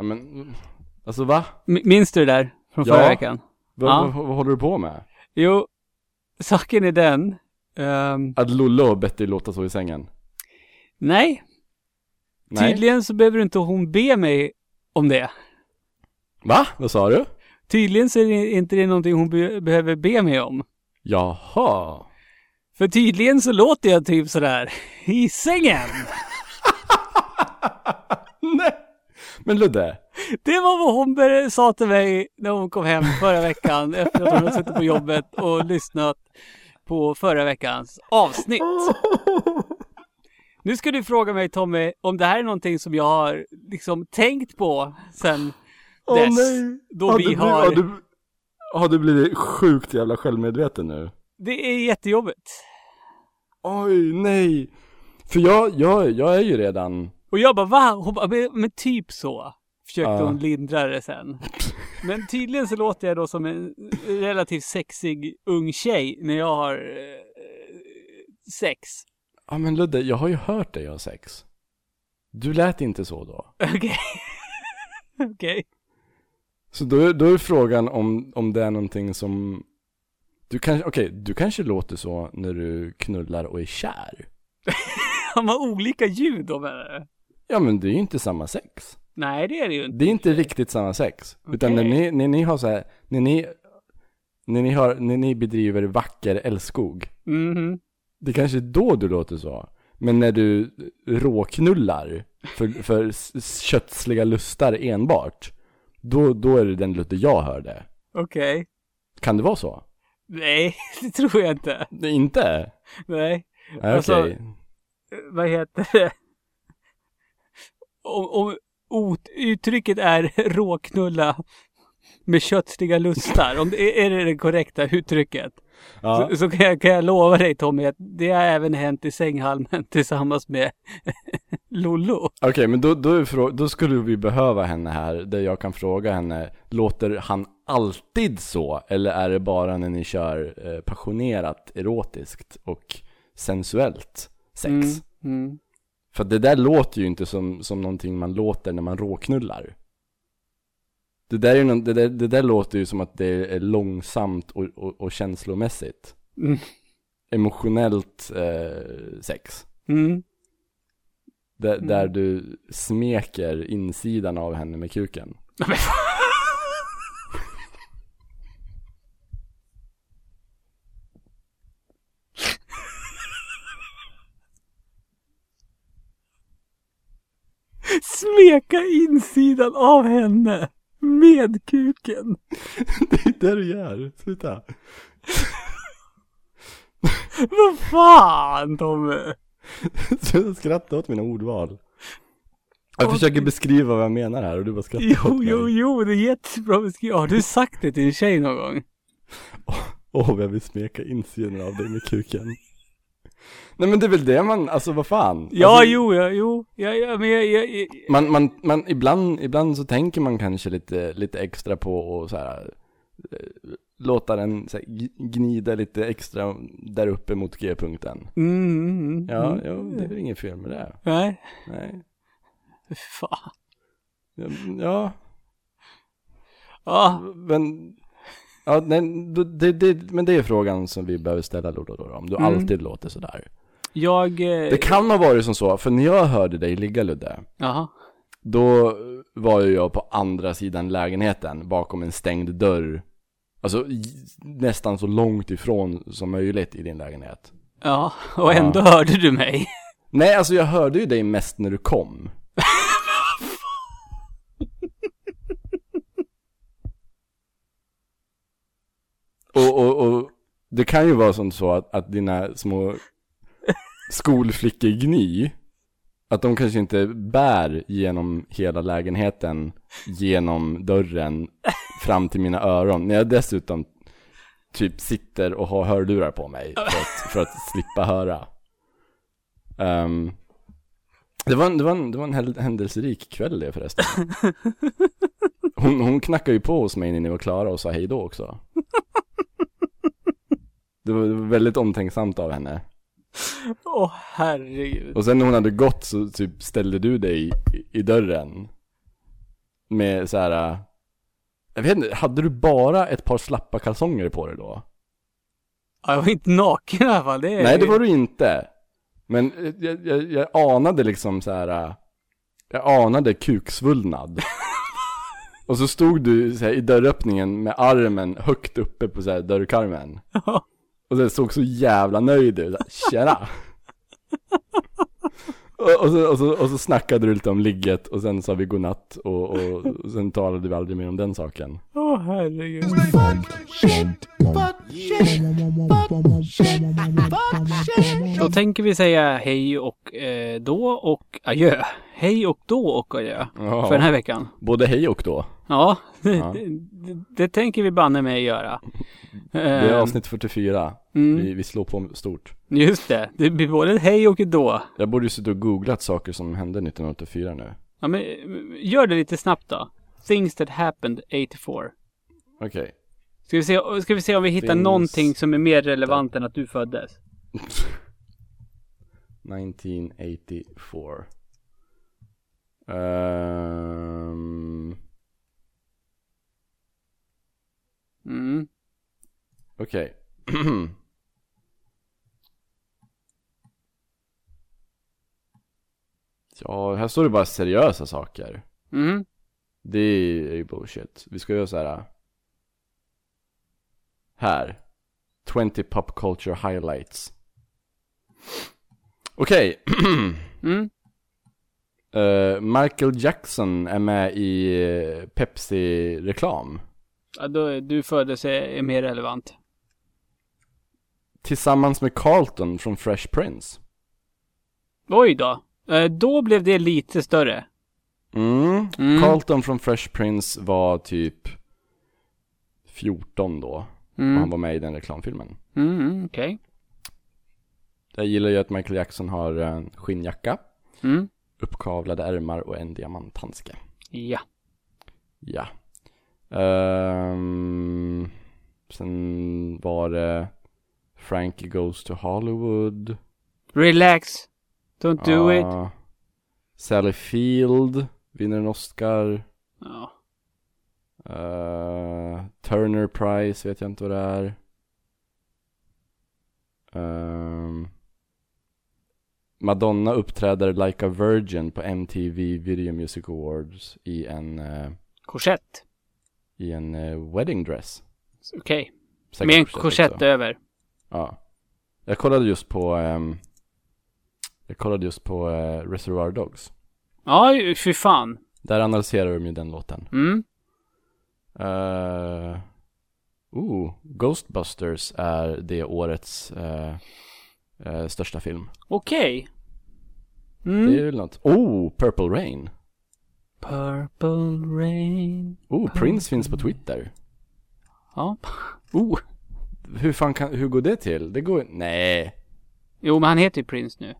Speaker 3: Ja, men, alltså va?
Speaker 2: Minns du det där från
Speaker 3: Ja.
Speaker 2: förra veckan?
Speaker 3: Vad,
Speaker 2: Ja.
Speaker 3: vad, håller du på med?
Speaker 2: Jo, saken är den. ehm,
Speaker 3: Att Lollo och Betty låta så i sängen?
Speaker 2: nej,
Speaker 3: Nej.
Speaker 2: tydligen så behöver inte hon be mig om det.
Speaker 3: Va? Vad sa du?
Speaker 2: Tydligen så är det inte det någonting hon be- behöver be mig om.
Speaker 3: Jaha.
Speaker 2: För tydligen så låter jag typ sådär i sängen.
Speaker 3: Nej. Men Ludde.
Speaker 2: Det var vad hon sa till mig när hon kom hem förra veckan efter att hon hade suttit på jobbet och lyssnat på förra veckans avsnitt. Nu ska du fråga mig Tommy om det här är någonting som jag har liksom tänkt på sen dess. Då vi har...
Speaker 3: Har du, har du blivit sjukt jävla självmedveten nu?
Speaker 2: Det är jättejobbigt.
Speaker 3: Oj, nej. För jag, jag, jag är ju redan...
Speaker 2: Och jag bara va? Hon bara, men, typ så. Försökte
Speaker 3: Ja.
Speaker 2: hon lindra det sen. Men tydligen så låter jag då som en relativt sexig ung tjej när jag har eh, sex.
Speaker 3: Ja men Ludde, jag har ju hört dig ha sex. Du lät inte så då.
Speaker 2: Okej. Okej.
Speaker 3: Så då, då är frågan om, om det är någonting som... Du kanske, okej, du kanske låter så när du knullar och är kär.
Speaker 2: Har man olika ljud då menar du?
Speaker 3: Ja men det är ju inte samma sex.
Speaker 2: Nej det är det ju inte.
Speaker 3: Det är inte riktigt samma sex. Utan när ni, när ni har så här, när ni, när ni har, när ni bedriver vacker älskog.
Speaker 2: Mhm.
Speaker 3: Det kanske är då du låter så. Men när du råknullar för, för kötsliga lustar enbart. Då, då är det den Ludde jag hörde.
Speaker 2: Okej.
Speaker 3: Kan det vara så?
Speaker 2: Nej, det tror jag inte.
Speaker 3: Det inte?
Speaker 2: Nej. Alltså-
Speaker 3: okej.
Speaker 2: Vad heter det? Om, om uttrycket är råknulla med köttsliga lustar. Om det är, är det det korrekta uttrycket?
Speaker 3: Ja.
Speaker 2: Så, så kan, jag, kan jag lova dig Tommy att det har även hänt i sänghalmen tillsammans med Lollo.
Speaker 3: Okej, men då, då, då skulle vi behöva henne här, där jag kan fråga henne, låter han alltid så? Eller är det bara när ni kör eh, passionerat, erotiskt och sensuellt sex?
Speaker 2: Mm, mm.
Speaker 3: För det där låter ju inte som, som någonting man låter när man råknullar. Det där, är någon, det, där, det där låter ju som att det är långsamt och, och, och känslomässigt.
Speaker 2: Mm.
Speaker 3: Emotionellt eh, sex.
Speaker 2: Mm.
Speaker 3: Där,
Speaker 2: Mm.
Speaker 3: där du smeker insidan av henne med kuken.
Speaker 2: Smeka insidan av henne med kuken.
Speaker 3: Det är det du gör, sluta.
Speaker 2: Vad fan Tommy?
Speaker 3: Sluta skratta åt mina ordval. Jag
Speaker 2: Åh,
Speaker 3: försöker beskriva vad jag menar här och du bara skrattar
Speaker 2: Jo,
Speaker 3: åt mig.
Speaker 2: jo, jo, det är jättebra beskrivet. Har du sagt det till en tjej någon gång?
Speaker 3: Åh, vad jag vill smeka insidan av dig med kuken. Nej men det är väl det man, alltså vad fan.
Speaker 2: Ja,
Speaker 3: alltså,
Speaker 2: jo, ja, jo, ja, ja, men jag, jag, jag
Speaker 3: Man, man, man, ibland, ibland så tänker man kanske lite, lite extra på och så här eh, låta den så här, gnida lite extra där uppe mot G-punkten.
Speaker 2: mm, mm, mm,
Speaker 3: Ja,
Speaker 2: mm.
Speaker 3: ja, det är väl inget fel med det.
Speaker 2: Nej,
Speaker 3: Nej.
Speaker 2: Fan.
Speaker 3: Ja, Ja,
Speaker 2: Ja,
Speaker 3: men, ja, nej, det, det, men det är frågan som vi behöver ställa då, då, då om du
Speaker 2: Mm.
Speaker 3: alltid låter sådär.
Speaker 2: Jag... Eh,
Speaker 3: Det kan ha varit som så, för när jag hörde dig ligga Ludde,
Speaker 2: Jaha.
Speaker 3: då var ju jag på andra sidan lägenheten, bakom en stängd dörr. Alltså nästan så långt ifrån som möjligt i din lägenhet.
Speaker 2: Ja, och ändå hörde du mig.
Speaker 3: Nej, alltså jag hörde ju dig mest när du kom. Och, och, och det kan ju vara som så att, att dina små skolflickor-gny, att de kanske inte bär genom hela lägenheten, genom dörren, fram till mina öron. När jag dessutom typ sitter och har hörlurar på mig för att, för att slippa höra. Ehm, det, var en, det, var en, det var en händelserik kväll det förresten. Hon, hon knackade ju på hos mig när ni var klara och sa hej då också. Det var, väldigt omtänksamt av henne.
Speaker 2: Åh herregud.
Speaker 3: Och sen när hon hade gått så typ ställde du dig i, i dörren. Med så här. äh, Jag vet inte, hade du bara ett par slappa kalsonger på dig då?
Speaker 2: Ja, jag var inte naken i alla fall. Det är...
Speaker 3: Nej det var du inte. Men eh, jag, jag, jag anade liksom så här. äh, Jag anade kuksvullnad. Och så stod du så här, i dörröppningen med armen högt uppe på så här, dörrkarmen. Och sen såg så jävla nöjd ut. Tjena! och, och, så, och, så, och så snackade du lite om ligget och sen sa vi godnatt och, och, och sen talade vi aldrig mer om den saken.
Speaker 2: Åh herregud. Då tänker vi säga hej och eh, då och adjö. Hej och då och adjö.
Speaker 3: Ja.
Speaker 2: För den här veckan.
Speaker 3: Både hej och då.
Speaker 2: Ja, det,
Speaker 3: Ja.
Speaker 2: det, det tänker vi banne mig göra.
Speaker 3: Det är
Speaker 2: Eh,
Speaker 3: avsnitt 44.
Speaker 2: mm,
Speaker 3: Vi, vi slår på stort.
Speaker 2: just det. Det blir både hej och då.
Speaker 3: Jag borde ju sitta och googlat saker som hände 1984 nu.
Speaker 2: Ja, men gör det lite snabbt då. Things that happened 84.
Speaker 3: Okej.
Speaker 2: Ska vi se, ska vi se om vi hittar
Speaker 3: Things
Speaker 2: någonting som är mer relevant än att du föddes?
Speaker 3: 1984. Ehm,
Speaker 2: Mm.
Speaker 3: Okej. ja, här står det bara seriösa saker.
Speaker 2: Mm.
Speaker 3: Det är ju bullshit. Vi ska göra så här. Här. 20 pop culture highlights. Okej.
Speaker 2: Mm.
Speaker 3: Eh, Michael Jackson är med i eh, Pepsi-reklam.
Speaker 2: Ja, då, du föddes är, mer relevant.
Speaker 3: Tillsammans med Carlton från Fresh Prince.
Speaker 2: Oj då. Eh, då blev det lite större.
Speaker 3: Mm.
Speaker 2: Mm.
Speaker 3: Carlton från Fresh Prince var typ 14 då. Och han
Speaker 2: Mm.
Speaker 3: var med i den reklamfilmen.
Speaker 2: Mm, mm, okej.
Speaker 3: Jag gillar ju att Michael Jackson har en skinnjacka,
Speaker 2: Mm.
Speaker 3: uppkavlade ärmar och en diamanthandske.
Speaker 2: Ja.
Speaker 3: Ja. Ehm, sen var det Frankie Goes to Hollywood.
Speaker 2: Relax. Don't do it.
Speaker 3: Ja. Sally Field vinner en Oscar.
Speaker 2: Ja.
Speaker 3: Eh, Turner Prize vet jag inte vad det är. Ehm, Madonna uppträder Like a Virgin på MTV Video Music Awards i en, eh,
Speaker 2: Korsett.
Speaker 3: i en eh, wedding dress.
Speaker 2: Okej.
Speaker 3: Säkert
Speaker 2: Med en
Speaker 3: korsett
Speaker 2: korsett över.
Speaker 3: Ja. Jag kollade just på, ehm, jag kollade just på eh, Reservoir Dogs.
Speaker 2: Ja, fy fan.
Speaker 3: Där analyserar de ju den låten.
Speaker 2: Mm.
Speaker 3: Uh, oh, Ghostbusters är det årets eh, eh, största film.
Speaker 2: Okej.
Speaker 3: Det
Speaker 2: Mm.
Speaker 3: är väl något. Oh, Purple Rain.
Speaker 2: Purple rain.
Speaker 3: Oh, Prince finns på Twitter.
Speaker 2: Ja. Oh.
Speaker 3: Hur fan kan, hur går det till? Det går nej.
Speaker 2: Jo, men han heter ju Prince nu.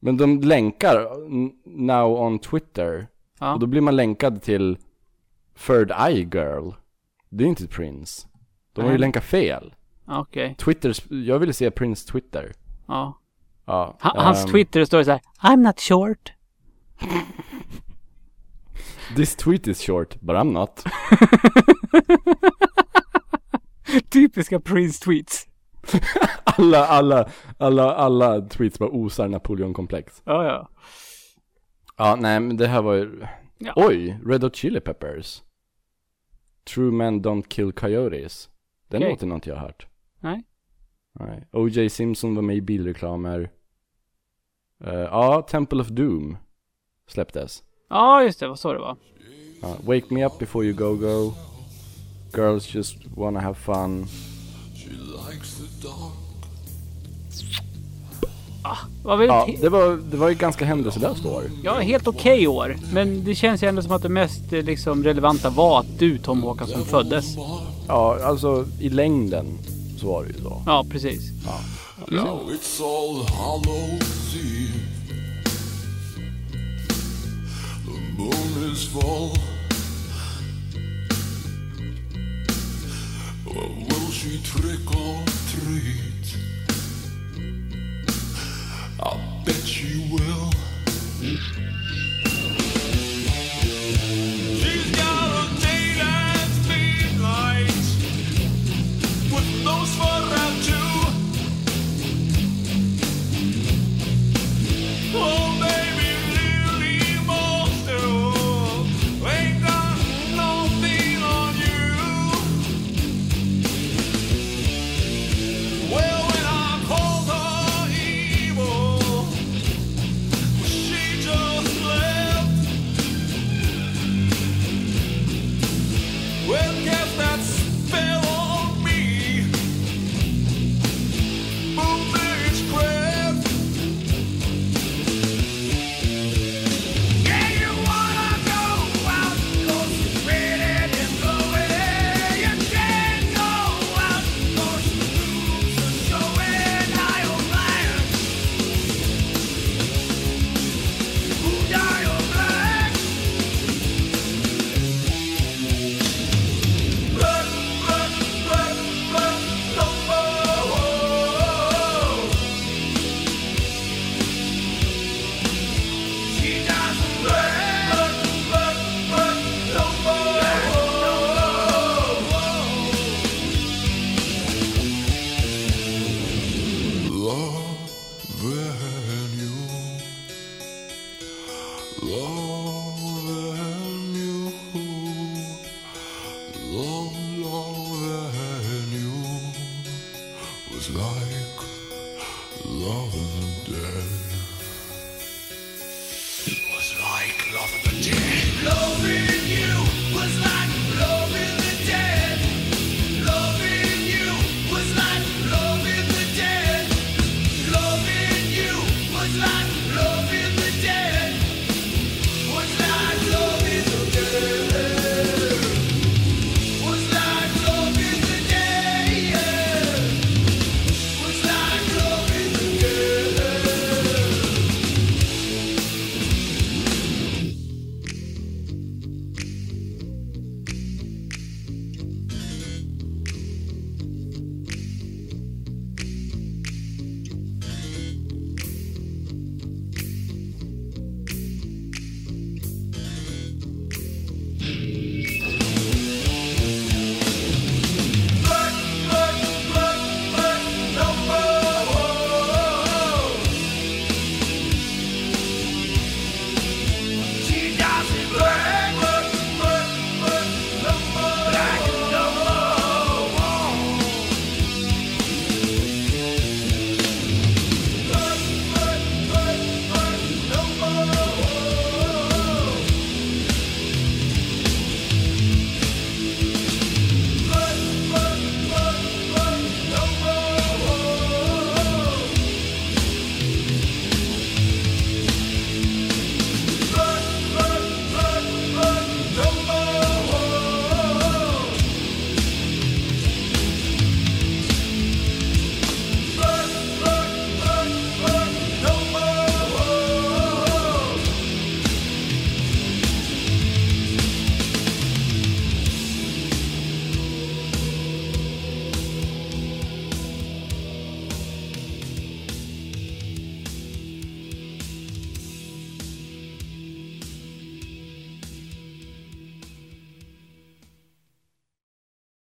Speaker 3: Men de länkar now on Twitter.
Speaker 2: Ja.
Speaker 3: Och då blir man länkad till Third Eye Girl. Det är inte Prince. De har ju länkat fel.
Speaker 2: Okej.
Speaker 3: Twitter, jag ville se Prince Twitter.
Speaker 2: Ja.
Speaker 3: Ja.
Speaker 2: Ha- Hans
Speaker 3: ehm,
Speaker 2: Twitter står så här. I'm not short.
Speaker 3: This tweet is short, but I'm not.
Speaker 2: Typiska Prince tweets.
Speaker 3: alla, alla, alla, alla tweets bara osar Napoleon-komplex.
Speaker 2: Ja, ja.
Speaker 3: Ja, nej men det här var ju...
Speaker 2: Ja.
Speaker 3: Oj, Red Hot Chili Peppers. True Men Don't Kill Coyotes. Den
Speaker 2: Okej.
Speaker 3: låten har inte jag hört.
Speaker 2: Nej.
Speaker 3: Nej. O.J. Simpson var med i bilreklamer. Eh, ja, Temple of Doom släpptes.
Speaker 2: Ja, just det. Vad så det var.
Speaker 3: Ja, Wake Me Up Before You Go Go. Girls Just Wanna Have Fun.
Speaker 2: Var väl
Speaker 3: Ja,
Speaker 2: ett,
Speaker 3: det var, det var ju ganska händelselöst år.
Speaker 2: ja, helt okej år. Men det känns ju ändå som att det mest eh, liksom, relevanta var att du, Tom Håkansson, föddes.
Speaker 3: Ja, alltså i längden så var det ju så.
Speaker 2: Ja, precis.
Speaker 4: Now it's all Hallows Eve. The moon is full. Or will she trick or treat? I'll bet you will.